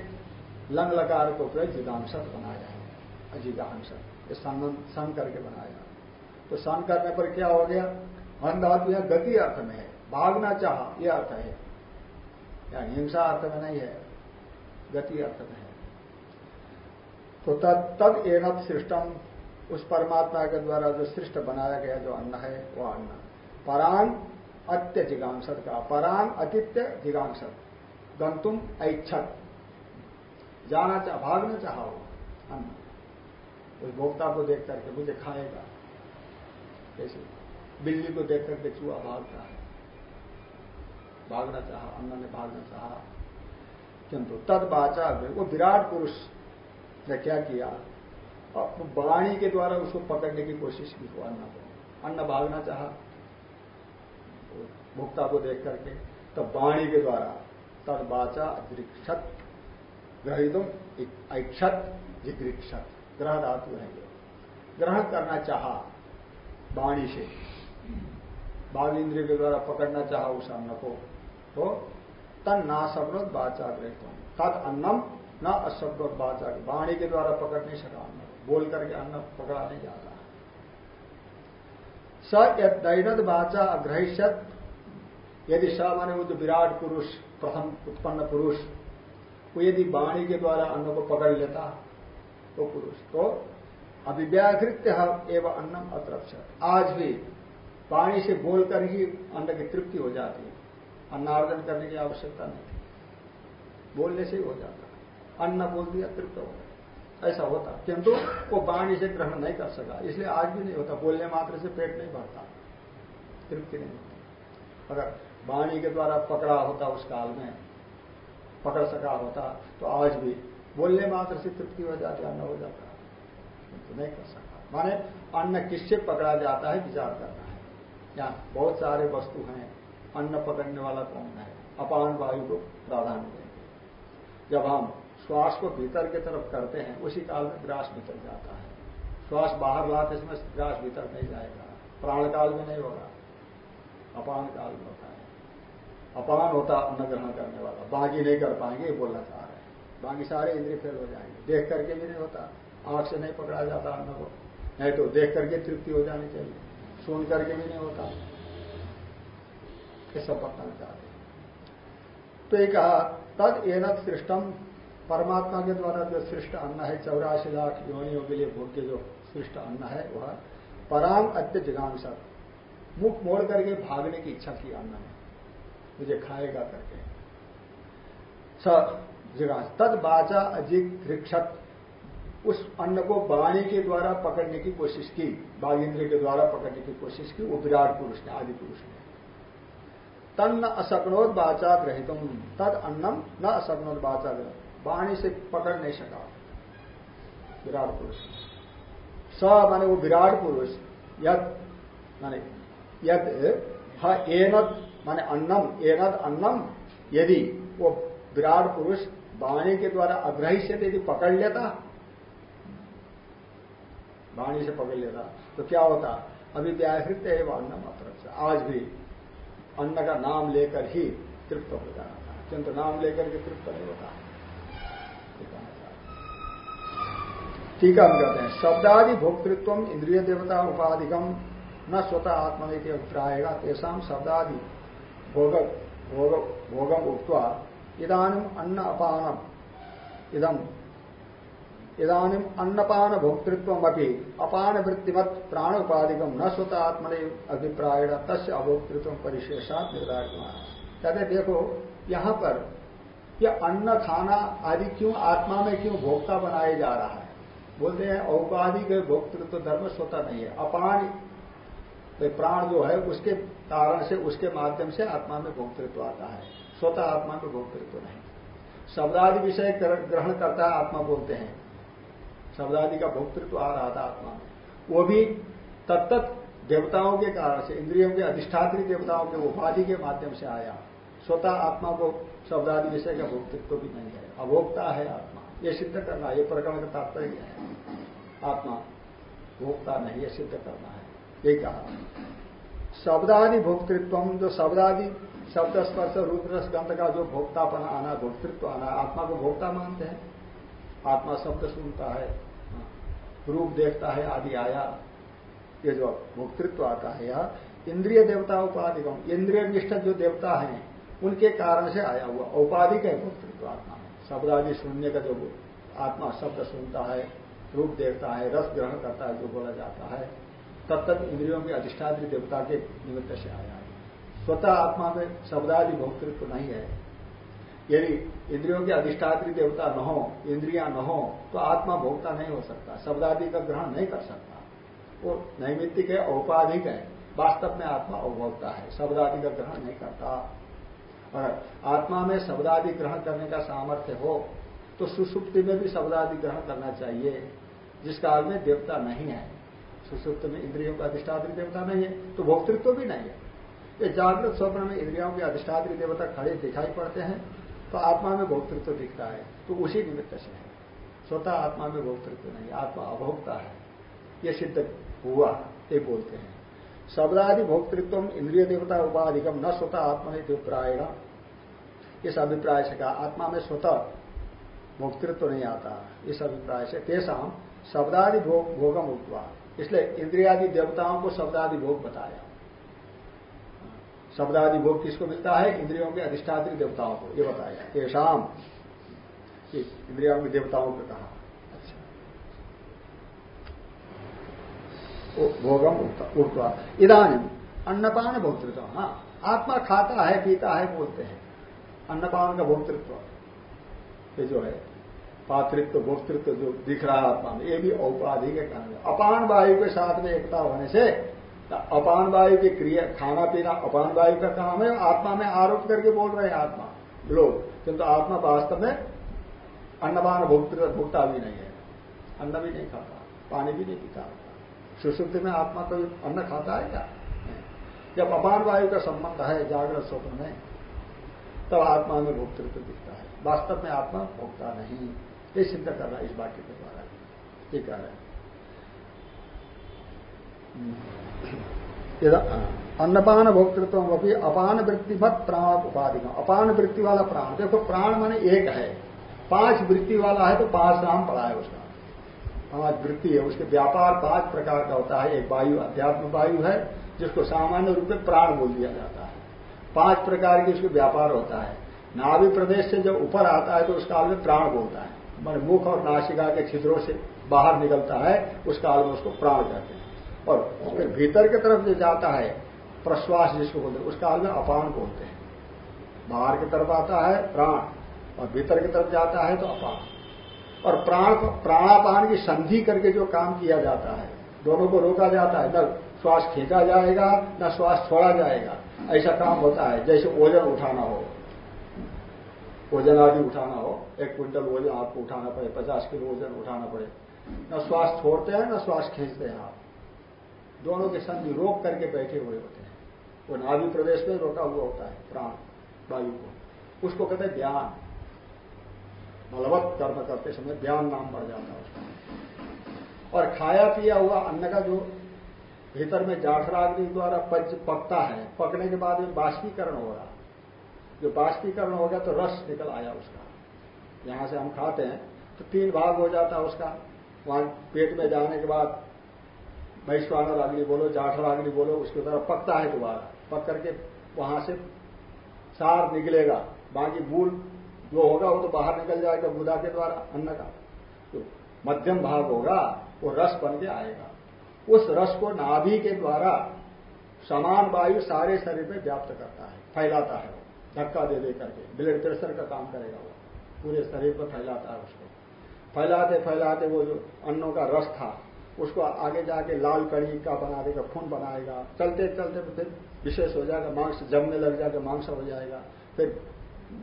लंग लकार को प्रयोग जिगांसत बनाया है ये सन करके बनाया तो सन करने पर क्या हो गया? हन धातु यह गति अर्थ में है, भागना चाह यह अर्थ है। या हिंसा अर्थ में नहीं है, गति अर्थ में है। तो तद तद एनत सृष्टम, उस परमात्मा के द्वारा जो सृष्ट बनाया गया जो अन्न है, वह अन्न। परांग अत्य जिगांसत का परांग अतित्य जिगांसत गंतुम ऐच्छत। जाना चाह भागना चाहो। अन्न। उस भोक्ता को देख करके मुझे खाएगा। कैसे? बिल्ली को देख करके चूहा भागता है। भागना चाह, अन्न ने भागना चाहा। किंतु तद बाचा वो विराट पुरुष ने क्या किया? वाणी के द्वारा उसको पकड़ने की कोशिश की वो अन्न को। अन्न भागना चाहा। भुक्ता को देख करके, तब वाणी के द्वारा तद बाचा अदृक्षत ग्रहितुम ऐक्षत जिग्रीक्षत। ग्रह धातु है ये। ग्रहण करना चाहा वाणी से। बाघ इंद्रिय के द्वारा पकड़ना चाहा उस अन्न को तो तन ना सबरोध बाचा ग्रहित। तद अन्नम न अशब्दोत बाचा वाणी के द्वारा पकड़ नहीं सका अन्न बोल करके अन्न पकड़ा नहीं जाता। स दैनद बाचा अग्रहिष्यत, यदि स माने वो जो विराट पुरुष प्रथम उत्पन्न पुरुष। वो यदि वाणी के द्वारा अन्न को पकड़ लेता, वो पुरुष तो अभिव्याकृत्य एवं अन्नम अतरक्षत आज भी वाणी से बोलकर ही अन्न की तृप्ति हो जाती है। अन्नार्जन करने की आवश्यकता नहीं थी। बोलने से ही हो जाता अन्न बोल दिया, तृप्त हो गया। ऐसा होता। किंतु वो वाणी से ग्रहण नहीं कर सका। इसलिए आज भी नहीं होता। बोलने मात्र से पेट नहीं भरता। तृप्ति नहीं होती। अगर वाणी के द्वारा पकड़ा होता उस काल में, पकड़ सका होता तो आज भी बोलने मात्र से तृप्ति हो जाती अन्न हो जाता तो नहीं कर सकता। माने अन्न किससे पकड़ा जाता है, विचार करना है। यहाँ बहुत सारे वस्तु हैं। अन्न पकड़ने वाला कौन है? अपान वायु को प्राधान्य देंगे जब हम श्वास को भीतर की तरफ़ करते हैं, उसी काल में ग्रास भीतर जाता है। श्वास बाहर लाते समय ग्रास भीतर नहीं जाएगा। प्राण काल में नहीं होगा। अपान काल में होता है। अपान होता अन्न ग्रहण करने वाला। बाकी नहीं कर पाएँगे, ये बोलना चाह रहे हैं। बाकी सारे इंद्रिय फेल हो जाएँगे। देख करके भी नहीं होता। आँख से नहीं पकड़ा जाता अन्न को। नहीं तो देख करके तृप्ति हो जानी चाहिए। सुन करके भी नहीं होता। ये सब बताना चाहते तो ये कहा, तद एनत सृष्टम, परमात्मा के द्वारा जो सृष्ट अन्न है, चौरासी लाख योनियों के लिए भोग्य जो सृष्ट अन्न है, वह पराम अत्य जिगांसा मुख मोड़ करके भागने की इच्छा की अन्न ने मुझे खाएगा करके। स तद बाचा अजिघ्रिक्षत उस अन्न को वाणी के द्वारा पकड़ने की कोशिश की। बाघ इंद्र के द्वारा पकड़ने की कोशिश की। वो विराट पुरुष ने आदि पुरुष ने तन्न असकनोद बाचा ग्रहितुम तद अन्नम न असकनोद बाचा ग्रह वाणी से पकड़ नहीं सका। विराट पुरुष। स, माने वो विराट पुरुष। यद, माने यद एनत माने अन्नम एनद अन्नम, यदि वो विराट पुरुष वाणी के द्वारा अग्रही से यदि पकड़ लेता, वाणी से पकड़ लेता तो क्या होता? अभी व्याहृत है वह अन्न मात्र आज भी अन्न का नाम लेकर ही तृप्त हो जाना था किंतु नाम लेकर के तृप्त नहीं होता। टीका हम कहते हैं, शब्दादि भोक्तृत्व इंद्रिय देवता उपाधिगम न स्वतः आत्मा के अभिप्राय तेषा शब्दादि भोग भोग, भोगम उक्वा अन्न अपानम इदम इधानी अन्नपान भोक्तृत्व अपान वृत्तिमत प्राण उपाधिकम न स्वतः आत्मने अभिप्राय तस् अभोक्तृत्व परिशेषात निर्धारित कहते देखो, यहाँ पर यह अन्न खाना आदि क्यों आत्मा में क्यों भोक्ता बनाया जा रहा है? बोलते हैं औपाधिक भोक्तृत्व धर्म स्वतः नहीं है। अपान तो प्राण जो है, उसके कारण से, उसके माध्यम से आत्मा में भोक्तृत्व आता है। स्वतः आत्मा में भोक्तृत्व नहीं। शब्दादि विषय ग्रहण करता है, आत्मा बोलते हैं। शब्दादि का भोक्तृत्व आ रहा था आत्मा में। वो भी तत्त देवताओं के कारण से, इंद्रियों के अधिष्ठात्री देवताओं के, उपाधि के माध्यम से आया। स्वतः आत्मा को शब्दादि विषय का भोक्तृत्व भी नहीं है। अभोक्ता है आत्मा। ये सिद्ध करना, ये प्रकरण का तात्पर्य है। आत्मा भोक्ता नहीं, ये सिद्ध करना है। ये कहा। शब्दादि भोक्तृत्व, जो शब्दादि शब्द स्पर्श रूप रस गंध का जो भोक्तापन आना, भोक्तृत्व आना, आत्मा को भोक्ता मानते हैं। आत्मा शब्द सुनता है, रूप देखता है, आदि आया। ये जो भोक्तृत्व आता है, यह इंद्रिय देवता उपाधिकम इंद्रिय निष्ठ जो देवता हैं, उनके कारण से आया हुआ औपाधिक है भोक्तृत्व आत्मा। में शब्द आदि सुनने का जो आत्मा शब्द सुनता है, रूप देखता है, रस ग्रहण करता है, जो बोला जाता है। तब तक इंद्रियों के अधिष्ठात्री देवता के निमित्त से आया है। स्वतः आत्मा में शब्दादि भोक्तृत्व नहीं है। यदि इंद्रियों के अधिष्ठात्री देवता न हो, इंद्रिया न हो तो आत्मा भोक्ता नहीं हो सकता, शब्दादि का ग्रहण नहीं कर सकता। वो नैमित्तिक है, औपाधिक है, वास्तव में आत्मा अवभोक्ता है, शब्दादि का ग्रहण नहीं करता। और आत्मा में शब्दादि ग्रहण करने का सामर्थ्य हो तो सुसुप्ति में भी शब्दादि ग्रहण करना चाहिए जिस काल में देवता नहीं है। सुसुप्त में इंद्रियों का अधिष्ठात्री देवता नहीं है तो भोक्तृत्व भी नहीं है। ये जागृत स्वप्न में इंद्रियों के अधिष्ठात्री देवता खड़े दिखाई पड़ते हैं तो आत्मा में भोक्तृत्व दिखता है तो उसी निमित्त से है। स्वतः आत्मा में भोक्तृत्व नहीं, आत्मा अभोक्ता है। ये सिद्ध हुआ, ये बोलते हैं। शब्दादि भोक्तृत्व इंद्रिय देवता उपाधिकम, न स्वतः आत्मा अभिप्राय इस अभिप्राय से कहा, आत्मा में स्वतः भोक्तृत्व नहीं आता। इस अभिप्राय से तेसाम शब्दादि भोगम उठवा इसलिए इंद्रियादि देवताओं को शब्दादि भोग बताया। शब्दादि भोग किसको मिलता है? इंद्रियों के अधिष्ठात्री देवताओं को। ये बताया। ये शाम इंद्रियों के देवताओं को कहा। अच्छा। भोगम उठवा इधानी अन्नपान भोक्तृत्व। हाँ। आत्मा खाता है, पीता है, बोलते हैं। अन्नपान का भोक्तृत्व। ये जो है पात्रित्व भोक्तृत्व जो दिख रहा है आत्मा में, ये भी औपाधिक कारण अपान वायु के साथ में एकता होने से अपान वायु की क्रिया, खाना पीना अपान वायु का काम है, आत्मा में आरोप करके बोल रहे हैं आत्मा, लोग। किंतु आत्मा वास्तव में अन्नपान भुगता भी नहीं है। अन्न भी नहीं खाता, पानी भी नहीं पीता। सुश्रुति में आत्मा कभी अन्न खाता है क्या? जब अपान वायु का संबंध है जागृत स्वप्न में, तब आत्मा में भोक्तृत्व दिखता है। वास्तव में आत्मा भोगता नहीं। ये सिद्ध कर रहा है इस वाक्य के द्वारा ये कह रहे हैं। अन्नपान भोक्तृत्व अभी अपान वृत्ति मत प्राण। उपाधि में अपान वृत्ति वाला प्राण देखो, प्राण माने एक है। पाँच वृत्ति वाला है तो पाँच नाम पड़ा है उसका। पाँच वृत्ति है, उसके व्यापार पाँच प्रकार का होता है। एक वायु, अध्यात्म वायु है, जिसको सामान्य रूप में प्राण बोल दिया जाता है। पाँच प्रकार की उसके व्यापार होता है। नाभि प्रदेश से जब ऊपर आता है तो उस काल में प्राण बोलता है। मान मुख और नासिका के छिद्रों से बाहर निकलता है, उस काल में उसको प्राण कहते हैं। और फिर भीतर की तरफ़ जो जाता है, प्रश्वास जिसको बोलते हैं, उस काल में अपान बोलते हैं। बाहर की तरफ़ आता है, प्राण, और भीतर की तरफ़ जाता है तो अपान। और प्राण प्राणापान की संधि करके जो काम किया जाता है, दोनों को रोका जाता है, न श्वास खींचा जाएगा, न श्वास छोड़ा जाएगा। ऐसा काम होता है, जैसे ओजन उठाना हो। वज़न आदि उठाना हो, एक क्विंटल वज़न आपको उठाना पड़े, पचास किलो वज़न उठाना पड़े। न श्वास छोड़ते हैं, न श्वास खींचते हैं आप। दोनों के संधि रोक करके बैठे हुए होते हैं। वो नाभि प्रदेश में रोका हुआ होता है, प्राण, वायु को। उसको कहते हैं ध्यान। बलवत कर्म करते समय ध्यान नाम बढ़ जाता है और खाया पिया हुआ अन्न का जो भीतर में जाठराग्नि द्वारा पच पकता है, पकने के बाद में बाष्पीकरण होगा जो बाष्पीकरण हो गया तो रस निकल आया उसका। यहाँ से हम खाते हैं तो तीन भाग हो जाता है उसका। वहाँ पेट में जाने के बाद वैश्वानर अग्नि बोलो, जाठर अग्नि बोलो, उसके तरफ़ पकता है दोबारा। पक करके वहाँ से सार निकलेगा। बाकी बूल जो होगा वो तो बाहर निकल जाएगा गुदा के द्वारा, अन्न का। तो मध्यम भाग होगा, वो रस बन के आएगा। उस रस को नाभि के द्वारा समान वायु सारे शरीर में व्याप्त करता है, फैलाता है धक्का दे दे करके। ब्लड प्रेशर का काम करेगा वो। पूरे शरीर पर फैलाता है उसको। फैलाते फैलाते वो जो अन्नों का रस था, उसको आगे जाके लाल कड़ी का बना देगा खून बनाएगा। चलते चलते तो फिर विशेष हो जाएगा, मांस जमने लग जाएगा, मांस हो जाएगा। फिर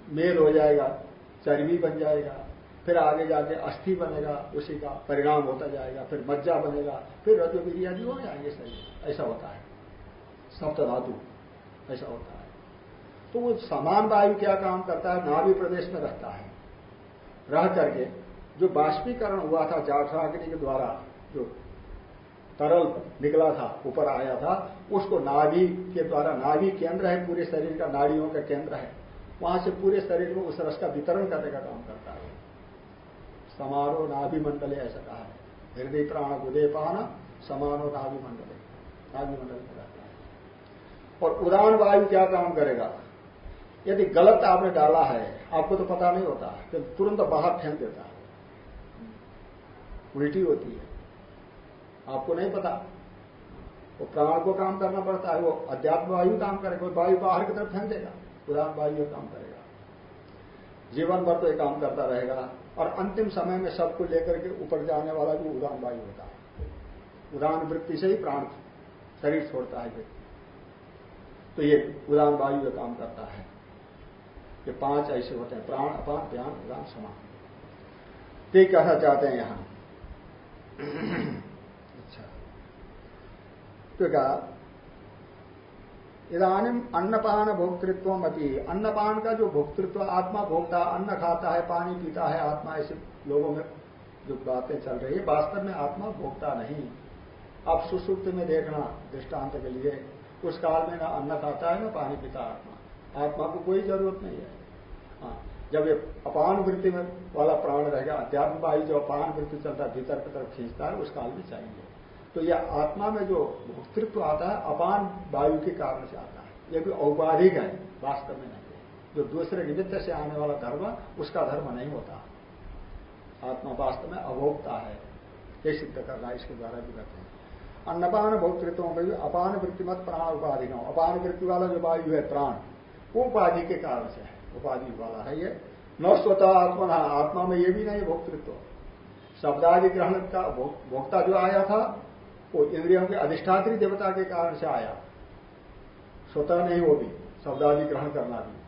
मेल हो जाएगा, चर्बी बन जाएगा। फिर आगे जाके अस्थि बनेगा, उसी का परिणाम होता जाएगा। फिर मज्जा बनेगा। फिर रजोगिरी आदि हो जाएँगे सही। ऐसा होता है। सप्त धातु ऐसा होता है। तो वो समान वायु क्या काम करता है? नाभि प्रदेश में रहता है। रह करके जो बाष्पीकरण हुआ था, जाठराग्नि के द्वारा जो तरल निकला था, ऊपर आया था, उसको नाभि के द्वारा, नाभि केंद्र है पूरे शरीर का, नाड़ियों का केंद्र है, वहाँ से पूरे शरीर में उस रस का वितरण करने का काम करता है। समारोह नाभि मंडल, ऐसा कहा है। हृदय प्राण गुदेपान समानो नाभि मंडल नाभि मंडल में रहता है। और उदान वायु क्या काम करेगा? यदि गलत आपने डाला है, आपको तो पता नहीं होता तो तुरंत बाहर फेंक देता है। उल्टी होती है। आपको नहीं पता। वो प्राण को काम करना पड़ता है, वो अध्यात्म वायु काम करेगा कोई वायु बाहर की तरफ़ फेंक देगा उदान वायु काम करेगा। जीवन भर तो ये काम करता रहेगा, और अंतिम समय में सबको लेकर के ऊपर जाने वाला भी उदान वायु होता है। उदान वृत्ति से ही प्राण शरीर छोड़ता है व्यक्ति। तो ये उदान वायु का काम करता है। ये पाँच ऐसे होते हैं, प्राण, अपान ध्यान उदान समान। ते कहना चाहते हैं यहाँ। अच्छा। तो कहा इधानी अन्नपान भोक्तृत्व मती अन्नपान का जो भोक्तृत्व, आत्मा भोगता, अन्न खाता है, पानी पीता है, आत्मा ऐसे लोगों में जो बातें चल रही है, वास्तव में आत्मा भोगता नहीं। आप सुसुप्त में देखना दृष्टांत के लिए, उस काल में ना अन्न खाता है, ना पानी पीता आत्मा। आत्मा को कोई ज़रूरत नहीं हाँ। जब ये अपान वृत्ति में वाला प्राण रहेगा अध्यात्म वायु जो अपान वृत्ति चलता है, भीतर की तरफ़ खींचता है, उस काल में चाहिए तो यह आत्मा में जो भोक्तृत्व आता है, अपान वायु के कारण से आता है। यह भी औपाधिक है, वास्तव में नहीं है। जो दूसरे निमित्त से आने वाला धर्म, उसका धर्म नहीं होता। आत्मा वास्तव में अभोक्ता है। ये सिद्ध करना इसके द्वारा भी कहते हैं। अन्नपान भोक्तृत्व में भी अपान वृत्तिमत प्राण उपाधि अपान वृत्ति वाला जो वायु है, प्राण, वो उपाधि के कारण से है। उपाधि वाला है ये। न स्वतः आत्मा आत्मा में ये भी नहीं, भोक्तृत्व। शब्दादि ग्रहण का भोक्ता जो आया था, वो इंद्रियों के अधिष्ठात्री देवता के कारण से आया। स्वतः नहीं, वो भी। शब्दादि ग्रहण करना भी।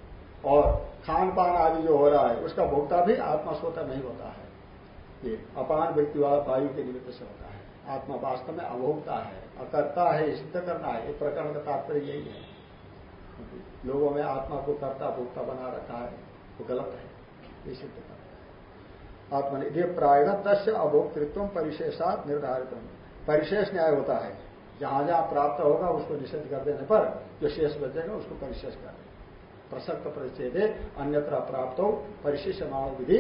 और खान पान आदि जो हो रहा है, उसका भोक्ता भी आत्मा स्वतः नहीं होता है। ये अपान व्यक्ति वाला वायु के निमित्त से होता है। आत्मा वास्तव में अभोक्ता है, अकर्ता है, सिद्ध करना है। ये प्रकरण का तात्पर्य यही है। लोगों में आत्मा को कर्ता भोक्ता बना रखा है, वो गलत है, ये सिद्ध करता है आत्मनिधि प्रायण तस्य अभोक्तृत्व परिशेषात निर्धारित परिशेष न्याय होता है। जहाँ जहाँ प्राप्त होगा, उसको निषेध कर देने पर जो शेष बचेगा उसको परिशेष कर दे प्रसक्त परिचय अन्यत्र प्राप्त हो परिशेष मानव विधि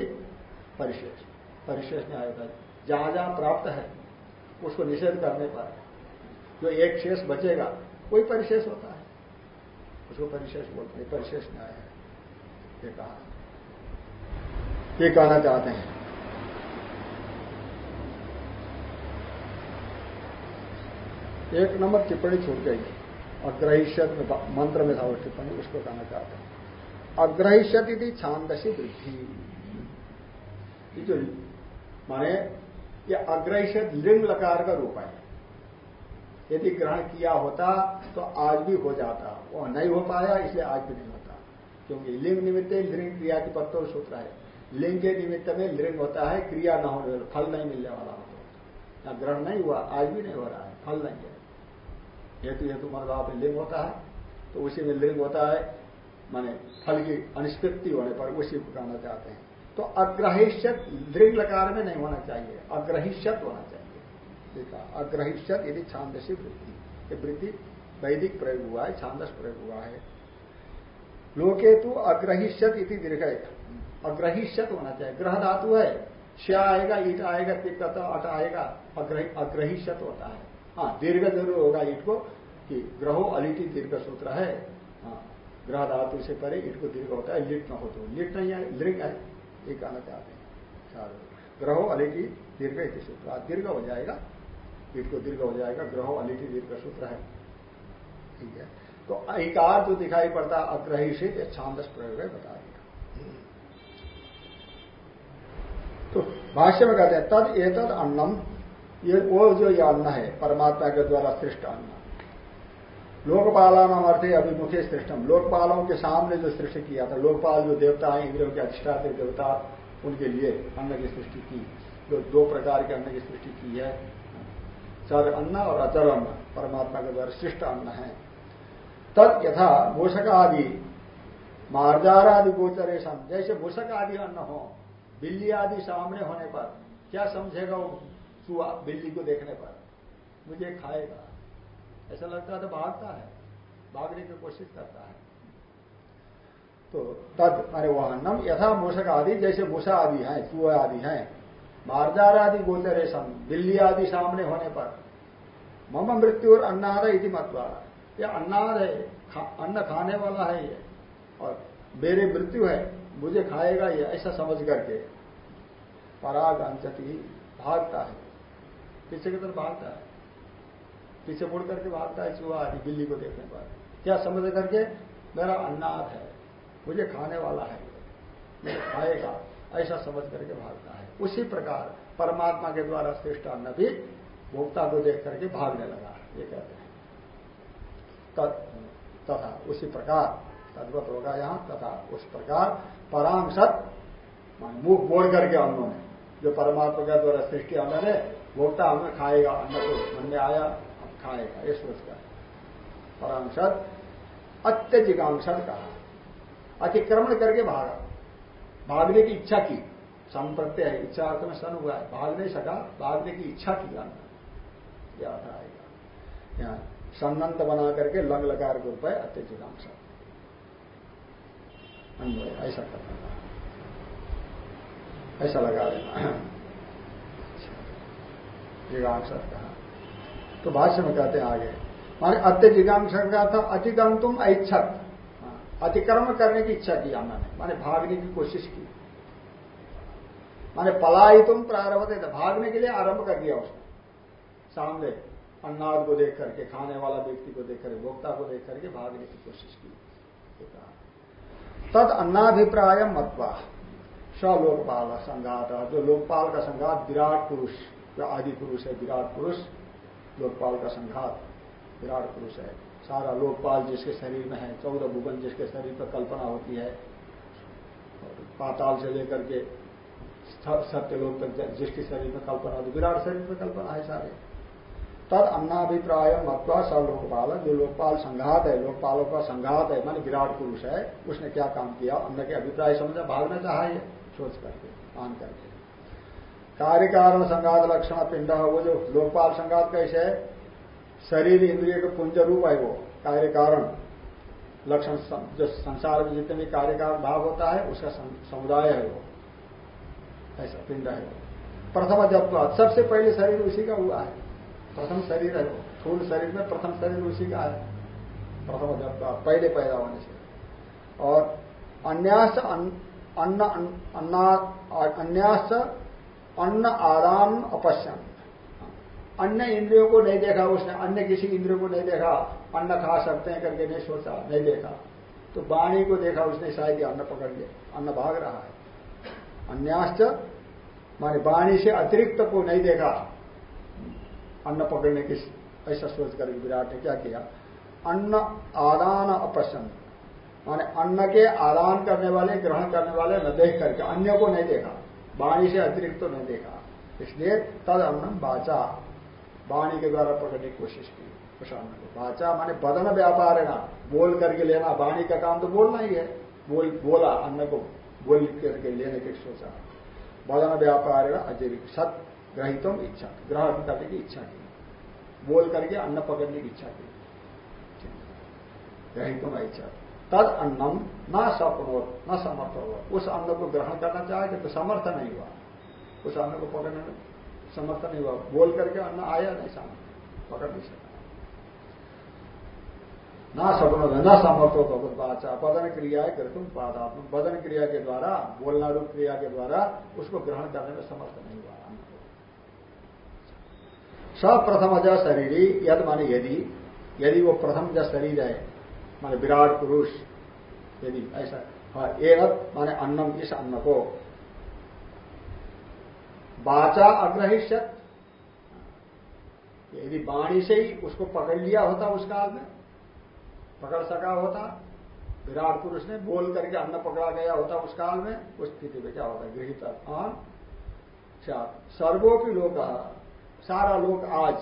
परिशेष। परिशेष न्याय होता है। जहाँ जहाँ प्राप्त है, उसको निषेध करने पर जो एक शेष बचेगा वही परिशेष होता है उसको परिशेष बोलते हैं, परिशेष न्याय है। ये कहा। ये कहना चाहते हैं। एक नंबर टिप्पणी छूट गई। अग्रहिष्यत मंत्र में था वो टिप्पणी, उसको कहना चाहते हैं। अग्रहिष्यत यदि छांदसी वृद्धि जो माने, ये अग्रहिष्यत लिंग लकार का रूप है। यदि ग्रहण किया होता तो आज भी हो जाता। वो नहीं हो पाया, इसलिए आज भी नहीं होता। क्योंकि लिंग निमित्त लिंग क्रिया की पत्तों सूत्र है। लिंग के निमित्त में लिंग होता है, क्रिया न होने फल नहीं मिलने वाला हो तो ग्रहण नहीं हुआ, आज भी नहीं हो रहा है, फल नहीं है। हेतु हेतु मनोभाव में लिंग होता है तो उसी में लिंग होता है, माने फल की अनिष्पत्ति होने पर उसी को कहना चाहते हैं। तो अग्रहिष्यत, दृढ़ लकार में नहीं होना चाहिए, अग्रहिष्यत होना चाहिए। देखा। अग्रहिष्यत यदि छांदसी वृद्धि ये वृत्ति वैदिक प्रयोग हुआ है, छांदस प्रयोग हुआ है। लोके तो अग्रहिष्यत इति दीर्घ अग्रहिष्यत होना चाहिए। ग्रह धातु है। श्या आएगा, ईट आएगा तिब्बत अट आएगा अग्रहिष्यत होता है। हाँ दीर्घ ज़रूर होगा ईट को कि ग्रहो अलिटी दीर्घ सूत्र है। हाँ ग्रह धातु से परे ईट को दीर्घ होता है लिट न हो तो। लिट नहीं है, लिंग है। ये कहना चाहते हैं। ग्रहो अलिटी दीर्घ इति सूत्र। दीर्घ हो जाएगा ईट को दीर्घ हो जाएगा, ग्रहो अलिटी दीर्घ सूत्र है। ठीक है? तो अहिकार जो दिखाई पड़ता है, अग्रही से छांदस प्रयोग है, बता दिया। तो भाष्य में कहते हैं, तद एतद अन्नम, ये वो जो ये अन्न है, परमात्मा के द्वारा सृष्ट अन्न। लोकपाला नाम अर्थ अभिमुखे सृष्टम। लोकपालों के सामने जो सृष्टि किया था, लोकपाल जो देवता है, इंद्रियों के अधिष्ठाते देवता, उनके लिए अन्न की सृष्टि की। जो दो प्रकार के अन्न की सृष्टि की है चर अन्न और अचर अन्न, परमात्मा के द्वारा सृष्ट अन्न है। तद यथा मूषक आदि मार्जार आदि गोचरेशम, जैसे मूषक आदि अन्न हो, बिल्ली आदि सामने होने पर, क्या समझेगा वो चूहा बिल्ली को देखने पर? मुझे खाएगा। ऐसा लगता है तो भागता है, भागने की कोशिश करता है। तो तद अरे वह अन्नम यथा मूषक आदि जैसे मूषा आदि है चूहा आदि हैं मार्जार आदि गोचरेशम बिल्ली आदि सामने होने पर। मम मृत्यु और अन्नाद इति मतवारा ये अन्नाद है खा, अन्न खाने वाला है ये। और मेरी मृत्यु है मुझे खाएगा ये ऐसा समझ करके। पराग अंचती भागता है। पीछे की तरफ़ भागता है। पीछे मुड़ करके भागता है चूहा आदि बिल्ली को देखने पर। क्या समझ करके? मेरा अन्नाद है मुझे खाने वाला है मुझे खाएगा। ऐसा समझ करके भागता है। उसी प्रकार परमात्मा के द्वारा श्रेष्ठ अन्न भी भोक्ता को देख करके भागने लगा ये कहते हैं। तथा उसी प्रकार तद्वत होगा यहाँ। तथा उस प्रकार पराम सत मुख बोल करके उन्होंने जो परमात्मा के द्वारा सृष्टि अन्न है, भोक्ता हमें खाएगा, अन्न को मन में आया हम खाएगा। ये पराम सत अत्यजिकांक्षत कहा। अतिक्रमण करके भागा। भागने की इच्छा की। संप्रत्य है, इच्छा अर्थ में सन हुआ है। भाग नहीं सका भागने की इच्छा की अन्न यह आएगा। यहाँ सन्नंत बना करके लंग लकार के रूप है अन्वय ऐसा करना ऐसा लगा देना जिगांसा कहा। तो भाष्य में कहते हैं आगे। माने अत्य जिगांसा का था अतिक्रम तुम ऐच्छत। अतिक्रम करने की इच्छा की हमने माने भागने की कोशिश की। माने पलाई तुम प्रारंभ थे। भागने के लिए आरंभ कर दिया उसने। सामने अन्नाद को देख करके, खाने वाला व्यक्ति को देख करके भोक्ता को देख करके भागने की कोशिश की। तद अन्नाभिप्राय मतवा। स्वलोकपाल संघात। जो लोकपाल का संघात विराट पुरुष, जो आदि पुरुष है, विराट पुरुष, लोकपाल का संघात विराट पुरुष है। सारा लोकपाल जिसके शरीर में है, चौदह भुवन जिसके शरीर पर कल्पना होती है पाताल से लेकर के सत्य लोक तक जिसके शरीर में कल्पना होती विराट शरीर में कल्पना है सारे। तद अन्नाभिप्राय मत्वा स लोकपाल जो लोकपाल संघात है, लोकपालों का संघात है, मान विराट पुरुष है, उसने क्या काम किया? अन्न के अभिप्राय समझा? भागना चाहा ये? सोच करके, मान करके। कार्य कारण संघात लक्षण पिंड, वो जो लोकपाल संघात कैसे है? शरीर इंद्रिय के पुंज रूप है वो कार्य कारण लक्षण जो संसार में जितने भी कार्य कारण भाव होता है, उसका समुदाय है वो। ऐसा पिंड है वो। प्रथम जब सबसे पहले शरीर उसी का हुआ है। प्रथम शरीर है स्थूल शरीर में प्रथम शरीर उसी का है। प्रथम जब पहले पैदा होने से। और अन्यास अन्न अन्यास अन्न आदान अपश्यन। अन्य इंद्रियों को नहीं देखा उसने, अन्य किसी इंद्रियों को नहीं देखा। अन्न खा सकते हैं करके नहीं सोचा, नहीं देखा। तो वाणी को देखा उसने शायद अन्न पकड़ लिया, अन्न भाग रहा है। अन्याश्च, माने वाणी से अतिरिक्त को नहीं देखा। अन्न पकड़ने की ऐसा सोच कर विराट ने क्या किया? अन्न आदान अपसन्न माने अन्न के आदान करने वाले, ग्रहण करने वाले न देख करके, अन्य को नहीं देखा। वाणी से अतिरिक्त तो नहीं देखा। इसलिए तद अन्नम बाचा वाणी के द्वारा पकड़ने की कोशिश की अन्न को बाचा माने बदन व्यापार है ना। बोल करके लेना, वाणी का काम तो बोलना ही है। बोल, बोला अन्न को बोल करके लेने की सोचा। बदन व्यापार है ना, अजीविक, सत ग्रहितम इच्छा। ग्रहण करने की इच्छा की। बोल करके अन्न पकड़ने की इच्छा की। ग्रहितों ग्रहितम इच्छा। तद अन्नम न सपनो न समर्थ हो उस अन्न को ग्रहण करना चाहे तो समर्थ नहीं हुआ। उस अन्न को पकड़ने में समर्थ नहीं हुआ। बोल करके अन्न आया नहीं सामने पकड़ नहीं सकता। ना सपनो न समर्थ हो तो बाचा बदन क्रिया है तुम पादात्म बदन क्रिया के द्वारा, बोलना रूप क्रिया के द्वारा, उसको ग्रहण करने में समर्थ नहीं हुआ। सप्रथम ज शरीरी, यद माने यदि। यदि वो प्रथम ज शरीर है, माने विराट पुरुष, यदि ऐसा। हाँ माने अन्नम, इस अन्न को। बाचा अग्रहिष्यत यदि वाणी से ही उसको पकड़ लिया होता उस काल में, पकड़ सका होता, विराट पुरुष ने बोल करके अन्न पकड़ा गया होता उस काल में, उस स्थिति में क्या होता? गृहित अच्छा सर्वोपि लोग सारा लोग आज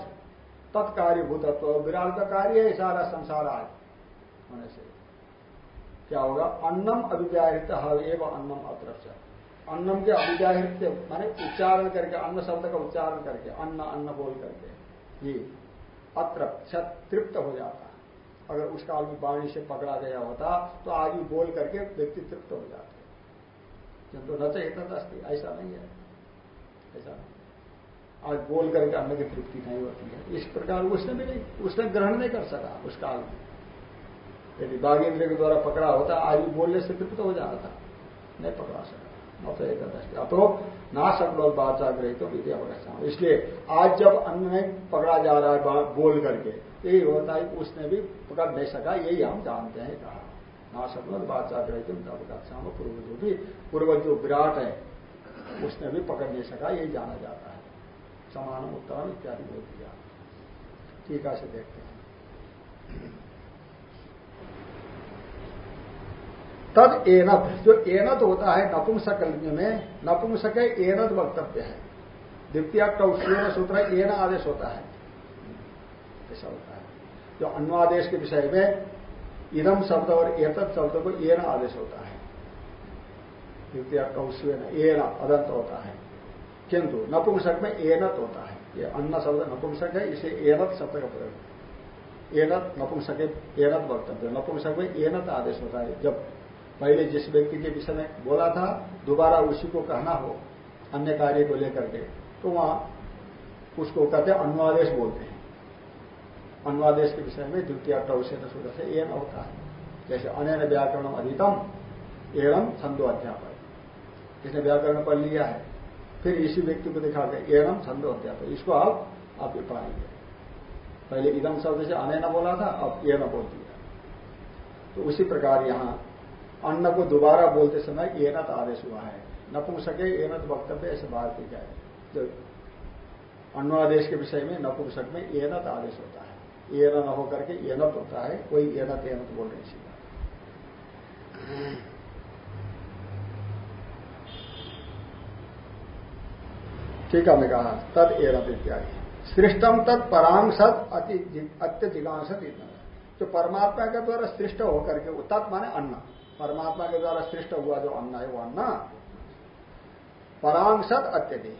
तत्कार्य भूतत्व विराट का कार्य है, सारा संसार आज होने से। क्या होगा? अन्नम अभिव्याहृत एवं अन्नम अतृप्त अन्नम के अभिव्याहृत माने उच्चारण करके, अन्न शब्द का उच्चारण करके, अन्न अन्न बोल करके, ये अत्र तृप्त हो जाता अगर उस काल वाणी से पकड़ा गया होता तो भी बोल करके व्यक्ति तृप्त हो जाते किंतु न चाहिए ऐसा नहीं है। ऐसा नहीं आज बोल करके अन्न की तृप्ति नहीं होती है। इस प्रकार उसने भी नहीं, उसने ग्रहण नहीं कर सका उस काल में। यदि बाघेंद्र के द्वारा पकड़ा होता भी बोलने से तृप्त हो था नहीं पकड़ा सका। न तो एक दृष्टि तो ना सकलोल बाचा ग्रह तो विधि अवगछा इसलिए आज जब अन्न नहीं पकड़ा जा रहा है बोल करके यही होता है उसने भी पकड़ नहीं सका, यही हम जानते हैं कहा। ना सकलोल बाचा ग्रह तुम अवगछा पूर्वज भी पूर्वज जो विराट है, उसने भी पकड़ नहीं सका, यही जाना जाता है। समान उत्तर इत्यादि बोल दिया। टीका से देखते हैं। तद एनत जो एनत होता है नपुंसक में, नपुंसक एनत वक्तव्य है। द्वितीय कौशल सूत्र एन आदेश होता है। ऐसा होता है। जो अन्वादेश के विषय में इदम शब्द और एतत् शब्द को एन आदेश होता है। द्वितीय कौशल एन अदंत होता है। किंतु नपुंसक में एनत होता है। ये अन्न शब्द नपुंसक है, इसे एनत शब्द का प्रयोग। एनत नपुंसक एनत वक्तव्य। नपुंसक में एनत आदेश होता है। जब पहले जिस व्यक्ति के विषय में बोला था, दोबारा उसी को कहना हो, अन्य कार्य को लेकर के तो वहाँ उसको कहते हैं अनुवादेश बोलते हैं। अनुवादेश के विषय में द्वितीय टौसेन सूत्र से एन होता है। जैसे अनैन व्याकरण अधिकम एवं छंदो अध्यापक जिसने व्याकरण पढ़ लिया है? फिर इसी व्यक्ति को दिखा के एवं छंदो अध्यापक इसको आप आप पढ़ाएँगे पहले इदम शब्द से अनैन बोला था, अब एन बोल दिया। तो उसी प्रकार यहाँ अन्न को दोबारा बोलते समय एनत आदेश हुआ है। नपुंसक एनत वक्तव्य ऐसे बाहर की जाए जो अन्वादेश के विषय में नपुंसक में एनत आदेश होता है। एन न होकर के एनत होता है, कोई एनत एनत बोल नहीं। ठीक है मैं कहा, तद एनत इत्यादि। सृष्टम तत् परांसत अत्य जिगांसत जो परमात्मा के द्वारा सृष्ट होकर के तत् माने अन्न। परमात्मा के द्वारा सृष्ट हुआ जो अन्न है वो अन्न। परांसत अत्यधिक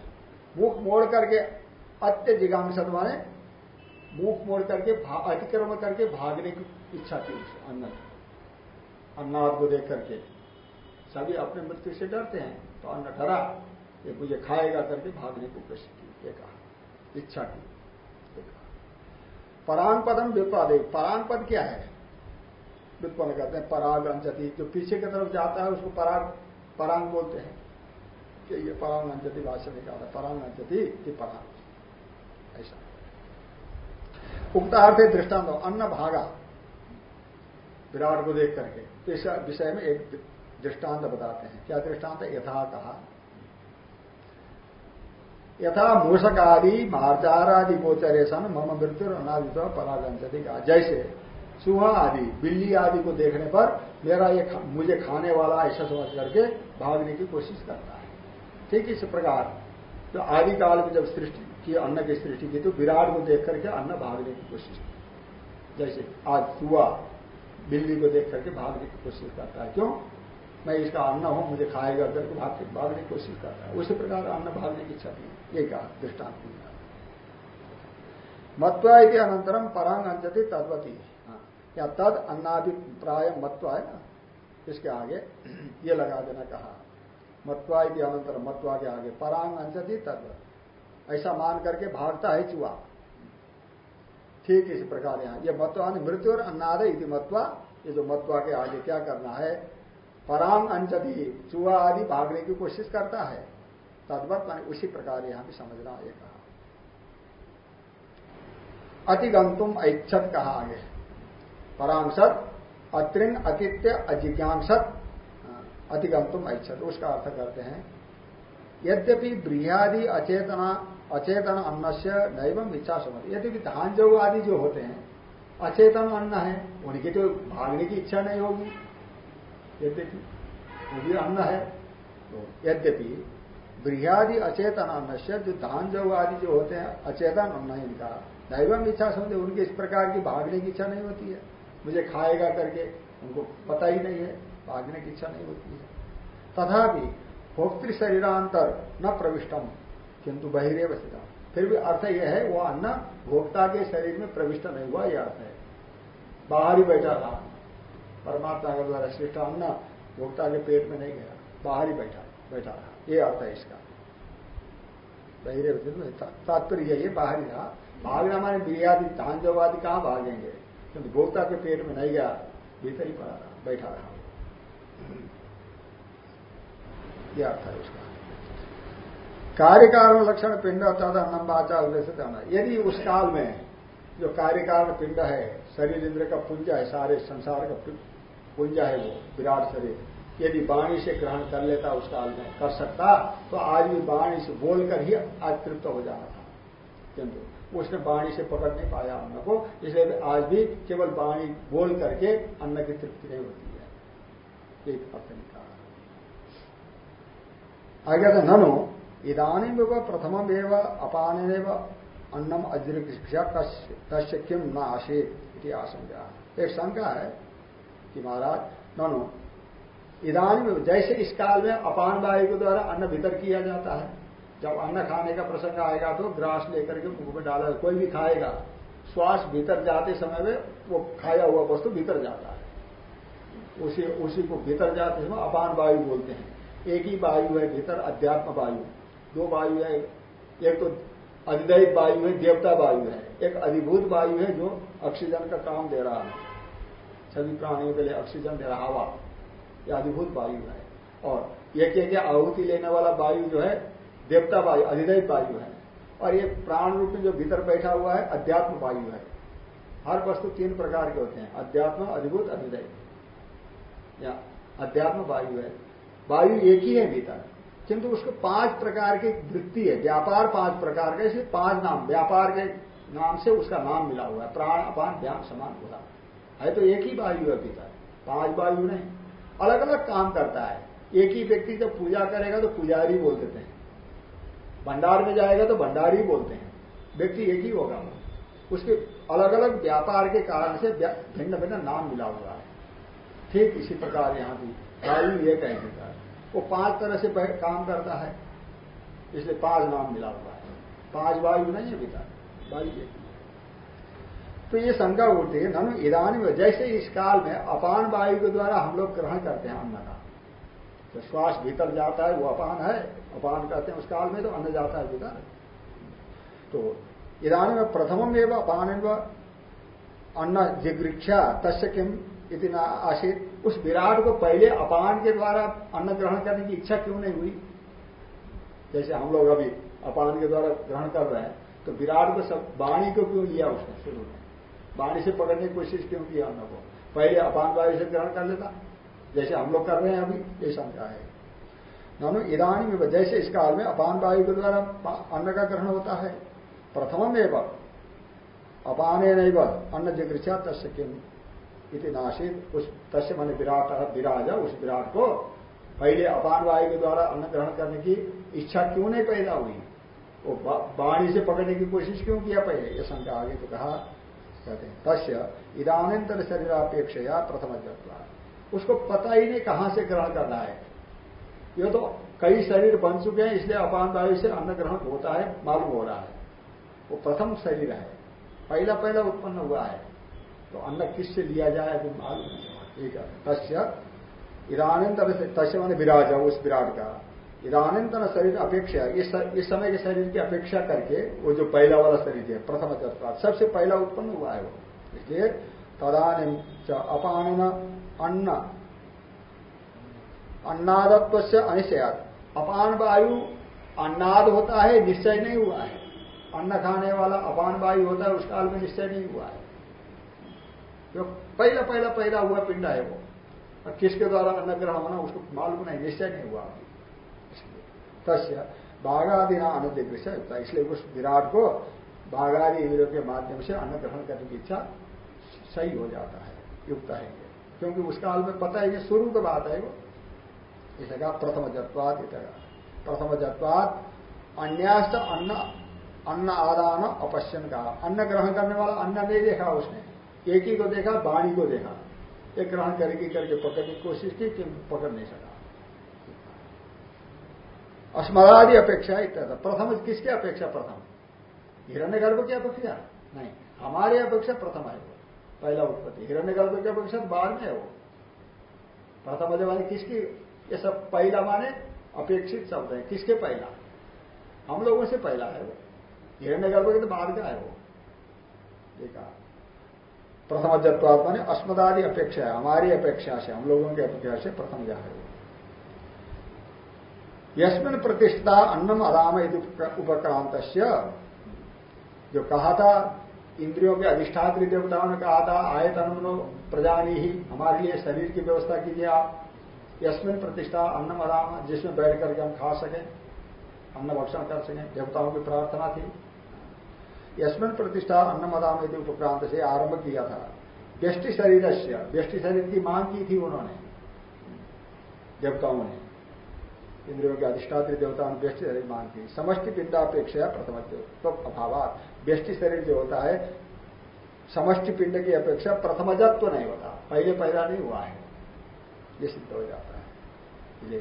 मुख मोड़ करके अत्य जिगांसत माने मुख मोड़ करके अतिक्रमण करके भागने की इच्छा थी अन्न अन्नाद को देख करके। सभी अपने मृत्यु से डरते हैं तो अन्न डरा, ये मुझे खाएगा करके भागने को कोशिश की कहा। इच्छा की परांग पदम विपादे। परांग पद क्या है? व्युत्पन्न करते हैं, पराग अंजति। जो पीछे की तरफ़ जाता है, उसको पराग, परांग बोलते हैं। कि ये परांग अंजति भाषा निकाला परांग अंजति कि परांग। ऐसा। उक्तार्थ दृष्टांत, अन्न भागा, विराट को देख करके। तो इस विषय में एक दृष्टांत बताते हैं। क्या दृष्टांत? यथा कहा। यथा मूषक आदि मार्चार आदि गोचरे सन, मम मृत्यु अनादित परागंजति का जैसे चूहा आदि बिल्ली आदि को देखने पर मेरा ये खा, मुझे खाने वाला ऐसा समझ करके भागने की कोशिश करता है। ठीक इस प्रकार तो आदि काल में जब सृष्टि की अन्न की सृष्टि की तो विराट को देख करके अन्न भागने की कोशिश की जैसे आज चूहा बिल्ली को देख करके भागने की कोशिश करता है। क्यों? मैं इसका अन्न हूँ मुझे खाएगा करके भाग भागने की कोशिश करता है। उसी प्रकार अन्न भागने की इच्छा नहीं ये कहा दृष्टांत मत्वा इति अनंतरम परांग अंजति तद्वती। या तद अन्नाभिप्राय मत्वा है ना? इसके आगे ये लगा देना कहा। मत्वा इति अनंतरम मत्वा के आगे। परांग अंजति तद्वत ऐसा मान करके भागता है चुहा। ठीक इसी प्रकार यहाँ। ये मत्वा मृत्यु और अन्नाद इति मत्वा, ये जो मत्वा के आगे क्या करना है? पराम अंजति चुहा आदि भागने की कोशिश करता है। तद्वत मान उसी प्रकार यहाँ भी समझना ये कहा। अतिगंतुम ऐच्छत कहा आगे। परांसत, अत्रिन, अतिथ्य, अजिज्ञांसत अतिगंतुम ऐच्छत। उसका अर्थ करते हैं, यद्यपि बृहदि अचेतना, अचेतन अन्न से नैवम इच्छा समझ यद्यपि धान जो आदि जो होते हैं, अचेतन अन्न है, उनकी तो भागने की इच्छा नहीं होगी। यद्यपि वो भी अन्न है तो यद्यपि बृहदि अचेतन अन्न से जो धान जो आदि जो होते हैं, अचेतन अन्न इनका दैवम इच्छा समझे उनकी इस प्रकार की भागने की इच्छा नहीं होती है। मुझे खाएगा करके उनको पता ही नहीं है, भागने की इच्छा नहीं होती है। तथापि भोक्तृ शरीरांतर न प्रविष्टम, किंतु बहिरे बसता फिर भी अर्थ यह है वो अन्न भोक्ता के शरीर में प्रविष्ट नहीं हुआ, यह अर्थ है। बाहर ही बैठा था। परमात्मा के द्वारा श्रेष्ठ अन्न भोक्ता के पेट में नहीं गया। बाहर ही बैठा बैठा रहा ये अर्थ है इसका। बहिरे तात्पर्य ये बाहर ही रहा भागना हमारे बिरियादी धान जवादी कहाँ भागेंगे? क्योंकि भोक्ता के पेट में नहीं गया, भीतर ही पड़ा रहा बैठा रहा। ये अर्थ है उसका। कार्य कारण लक्षण पिंड अर्थात अन्नम बाचा उद्देश्य यदि उस काल में जो कार्य कारण पिंड है, शरीर इंद्र का पुंज है, सारे संसार का पुंज है वो, विराट शरीर, यदि वाणी से ग्रहण कर लेता उस काल में, कर सकता तो आज भी वाणी से बोलकर ही आज तृप्त हो जाना था। किंतु उसने वाणी से पकड़ नहीं पाया अन्न को, इसलिए आज भी केवल वाणी बोल करके अन्न की तृप्ति नहीं होती है। एक अर्थ निकाल आगे तो ननो इधानी प्रथम एवं अपान अन्नम अज्रिक्षा तस्य किम न आशेत आशंका। एक शंका है कि महाराज नो इधानी जैसे इस काल में अपान वायु के द्वारा अन्न भीतर किया जाता है जब अन्न खाने का प्रसंग आएगा तो ग्रास लेकर के मुँह में डाला, कोई भी खाएगा। श्वास भीतर जाते समय में वो खाया हुआ वस्तु भीतर जाता है। उसी उसी को भीतर जाते समय अपान वायु बोलते हैं। एक ही वायु है भीतर, अध्यात्म वायु। दो वायु है, एक तो अधिदैव वायु है, देवता वायु है। एक अधिभूत वायु है जो ऑक्सीजन का काम दे रहा है। सभी प्राणियों के लिए ऑक्सीजन दे रहा हवा। यह अधिभूत वायु है। और एक एक आहुति लेने वाला वायु जो है देवता वायु, अधिदैव वायु है। और ये प्राण रूप में जो भीतर बैठा हुआ है, अध्यात्म वायु है। हर वस्तु तीन प्रकार के होते हैं, अध्यात्म, अधिभूत, अधिदैव। या अध्यात्म वायु है। वायु एक ही है भीतर, किंतु उसको पाँच प्रकार की वृत्ति है, व्यापार पाँच प्रकार का, इसलिए पाँच नाम, व्यापार के नाम से उसका नाम मिला हुआ है, प्राण अपान ध्यान समान होता है। तो एक ही वायु है भीतर, पाँच वायु नहीं। अलग अलग काम करता है। एक ही व्यक्ति जब पूजा करेगा तो पुजारी बोल देते हैं भंडार में जाएगा तो भंडार ही बोलते हैं। व्यक्ति एक ही होगा। वो उसके अलग अलग व्यापार के कारण से भिन्न भिन्न नाम मिला हुआ है। ठीक इसी प्रकार यहाँ भी। वायु एक है वो पाँच तरह से काम करता है। इसलिए पाँच नाम मिला हुआ है। पाँच वायु नहीं है भीतर वायु एक तो ये शंका उठती है, ननु ईरानी में जैसे इस काल में अपान वायु के द्वारा हम लोग ग्रहण करते हैं अन्न का तो श्वास भीतर जाता है, वो अपान है। अपान करते हैं उस काल में तो अन्न जाता है भीतर। तो ईरानी में प्रथम एवं अपान अन्न जिग्रीक्षा तस्य किम इतना आशित उस विराट को पहले अपान के द्वारा अन्न ग्रहण करने की इच्छा क्यों नहीं हुई? जैसे हम लोग अभी अपान के द्वारा ग्रहण कर रहे हैं तो विराट को सब वाणी को क्यों लिया उसने? शुरू में। वाणी से पकड़ने की कोशिश क्यों की अन्न को? पहले अपान वायु से ग्रहण कर लेता। जैसे हम लोग कर रहे हैं अभी, ये शंका है। नानू ईरानी में जैसे इस काल में अपान वायु के द्वारा अन्न का ग्रहण होता है, प्रथम एवं, अपान अन्न जिग्रचा तस्य किम इति नाशित उस तस्य मैंने विराट, विराज, उस विराट को पहले अपान वायु के द्वारा अन्न ग्रहण करने की इच्छा क्यों नहीं पैदा हुई? वो वाणी से पकड़ने की कोशिश क्यों किया पहले? ये शंका आगे तो कहा, कहते हैं, तस्य इदानंतर शरीरापेक्षया प्रथम जत्वा। उसको पता ही नहीं कहाँ से ग्रहण करना है। ये तो कई शरीर बन चुके हैं, इसलिए अपान वायु से अन्न ग्रहण होता है, मालूम हो रहा है। वो प्रथम शरीर है। पहला पहला उत्पन्न हुआ है। तो अन्न किससे लिया जाए अभी मालूम नहीं ठीक है। तस्य इरानंतर से तस्य मैंने विराज है उस विराट का। इरानंतर शरीर अपेक्षा, इस समय के शरीर की अपेक्षा करके वो जो पहला वाला शरीर है, प्रथम सबसे पहला उत्पन्न हुआ है वो। इसलिए तदानी अपान अन्न। अन्नादत्व से अनिश्चयात अपान वायु अन्नाद होता है, निश्चय नहीं हुआ है। अन्न खाने वाला अपान वायु होता है, उस काल में निश्चय नहीं हुआ है। जो पहला पहला पैदा हुआ पिंड है वो। और किसके द्वारा अन्न ग्रहण होना, उसको मालूम नहीं, निश्चय नहीं हुआ। तस्य बाघादि ना अनधिकृष्ट इसलिए उस विराट को बाघादि के माध्यम से अन्न ग्रहण करने की इच्छा सही हो जाता है, युक्त है। क्योंकि उस काल में पता है कि शुरू की बात है वो इसे कहा प्रथम जत्वाद प्रथम जत्वाद अन्यास्त अन्न अन्न आदान अपश्यन कहा। अन्न ग्रहण करने वाला अन्न नहीं देखा उसने। एक ही को देखा, वाणी को देखा। एक ग्रहण करेगी करके पकड़ने की कोशिश की किंतु पकड़ नहीं सका। अस्मदादि अपेक्षा इत्यादि प्रथम किसकी अपेक्षा? प्रथम। हिरण्य गर्भ की अपेक्षा? नहीं। हमारी अपेक्षा प्रथम है वो। पहला उत्पत्ति। हिरण्य गर्भ की अपेक्षा बाद में है वो। प्रथम अजय वाली किसकी? ये सब पहला माने अपेक्षित शब्द है। किसके पहला? हम लोगों से पहला है वो। हिरण्य गर्भ के तो बाद का है वो। देखा प्रथम जत्वात्मा माने अस्मदादि अपेक्षा है। हमारी अपेक्षा से, हम लोगों की अपेक्षा से प्रथम जा है वो। यशमिन प्रतिष्ठा अन्नम अदाम उपक्रांत जो कहा था इंद्रियों के अधिष्ठात्री देवताओं ने कहा था, आयत आयतन प्रजानी ही, हमारे लिए शरीर की व्यवस्था कीजिए आप। यशमिन प्रतिष्ठा अन्नम अदाम, जिसमें बैठ करके हम खा सकें अन्न भक्षण कर सकें, देवताओं की प्रार्थना थी। यशमिन प्रतिष्ठा अन्न मदाम यदि उपक्रांत से आरंभ किया था। व्यष्टि शरीर से व्यष्टि शरीर की मांग की थी उन्होंने, देवताओं ने। इंद्रियों के अधिष्ठात्री देवताओं ने व्यष्टि शरीर मांग की। समष्टि पिंडापेक्षा प्रथम तो व्यष्टि शरीर जो होता है, समष्टि पिंड की अपेक्षा प्रथमजत्व तो नहीं होता। पहले पैदा नहीं हुआ है। ये सिद्ध हो जाता है। ये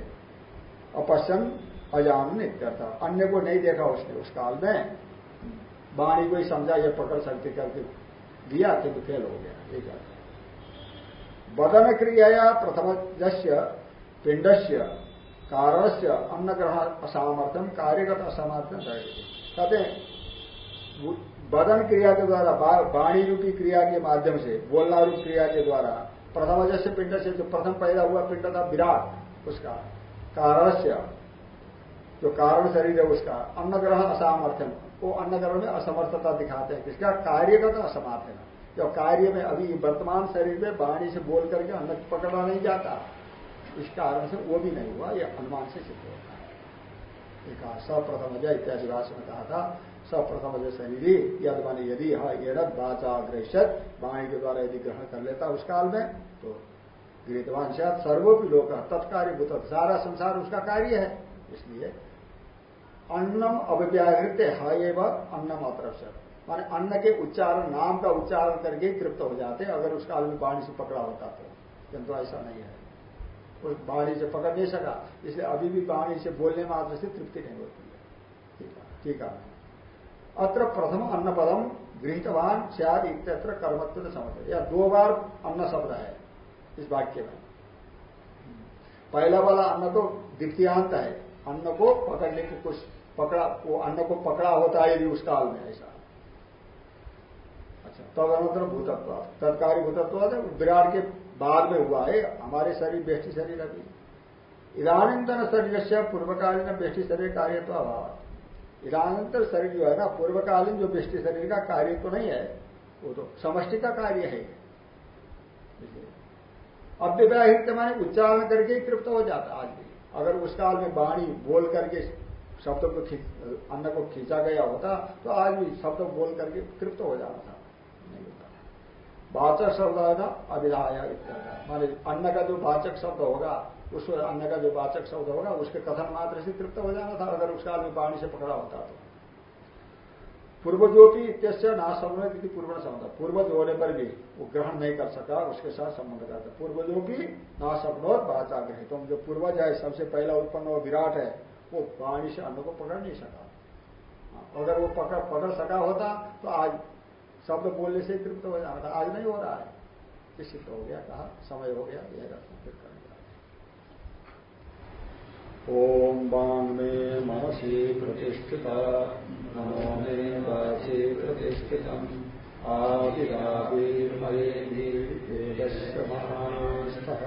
अपश्यन अजान इत्यर्थ अन्य को नहीं देखा उसने उस काल में। वाणी को ही समझा, ये पकड़ सकते करके दिया किंतु फेल हो गया। ये कहते हैं बदन क्रिया प्रथम पिंडस्य कारण से अन्न ग्रहण असामर्थ्यम, कार्यगत असामर्थ्यम कहते हैं बदन क्रिया के द्वारा वाणी रूपी क्रिया के माध्यम से बोलना रूप क्रिया के द्वारा, प्रथम जैसे पिंड से जो प्रथम पैदा हुआ पिंड था विराट, उसका कारण से जो कारण शरीर है उसका अन्न ग्रहण असामर्थ्यम, वो अन्न ग्रहण में असमर्थता दिखाते हैं। किसका? कार्यगत असमर्थ है। जो कार्य में अभी वर्तमान शरीर में वाणी से बोल करके अन्न पकड़ा नहीं जाता, इस कारण से वो भी नहीं हुआ यह अनुमान से सिद्ध होता है। सप्रथम अजय इत्यादि भाषण में कहा था सप्रथम अजय शरीर यद मानी यदि हाँ बाचा अग्रेषत के द्वारा यदि ग्रहण कर लेता उस काल में तो गृहवान शायद सर्वोपि लोग तत्कार्य भूत सारा संसार उसका कार्य है। इसलिए अन्नम अव्याहृत है अन्नम अप्रसर माने अन्न के उच्चारण, नाम का उच्चारण करके तृप्त हो जाते अगर उस काल में वाणी से पकड़ा होता तो। किंतु ऐसा नहीं है। उस वाणी से पकड़ नहीं सका, इसलिए अभी भी वाणी से बोलने मात्र से तृप्ति नहीं होती है? ठीक है। अत्र प्रथम अन्न पदम गृहितवान शायद इत्यत्र कर्मत्व समझ या दो बार अन्न शब्द है इस वाक्य में। पहला वाला अन्न तो द्वितीयांत है। अन्न को पकड़ने की कुछ पकड़ा, वो अन्न को पकड़ा होता है यदि उस काल में ऐसा। अच्छा तदनंतर भूतत्व। तत्कारी भूतत्व विराट के बाद में हुआ है। हमारे शरीर बेष्टि शरीर अभी। इधानंतर शरीर से पूर्वकालीन बेष्टि शरीर कार्य तो अभाव इधानंतर शरीर जो है ना, पूर्वकालीन जो बेष्टि शरीर का कार्य तो नहीं है, वो तो समष्टि का कार्य है। अव्यवहित माने उच्चारण करके ही तृप्त हो जाता आज भी अगर उस काल में वाणी बोल करके शब्द को अन्न को खींचा गया होता तो आज भी शब्द बोल करके तृप्त हो जाना था। नहीं होता वाचक शब्द है ना अभिधाया माने अन्न का जो वाचक शब्द होगा उस अन्न का जो वाचक शब्द होगा, उसके कथन मात्र से तृप्त हो जाना था, अगर उस काल में पानी से पकड़ा होता तो। पूर्वजोपी इत्यस्य ना संबंध यदि पूर्व संबंध। पूर्वज होने पर भी वो ग्रहण नहीं कर सका, उसके साथ संबंध करता पूर्वजोपी ना सपनोत बाचा ग्रहित जो पूर्वज है, सबसे पहला उत्पन्न वो विराट है, वो वाणी से अन्न को पकड़ नहीं सका। अगर वो पकड़ पकड़ सका होता तो आज शब्द बोलने से तृप्त हो जाना था। आज नहीं हो रहा है। सिद्ध हो गया, कहा, समय हो गया, यह करेंगे ओम बांग में मनसी प्रतिष्ठिता नमो मे वाचे प्रतिष्ठित आदिरावीर्मयेदस्य महानस्थः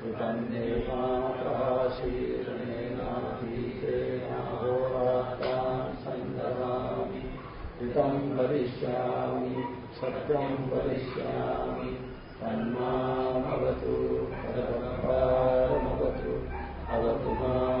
कृतन्नेकाप्रहाशीर्णेनाधीतेनाहोरात्रान् सन्दधामि ऋतं वदिष्यामि सत्यं वदिष्यामि तन्मामवतु अवतु Amen.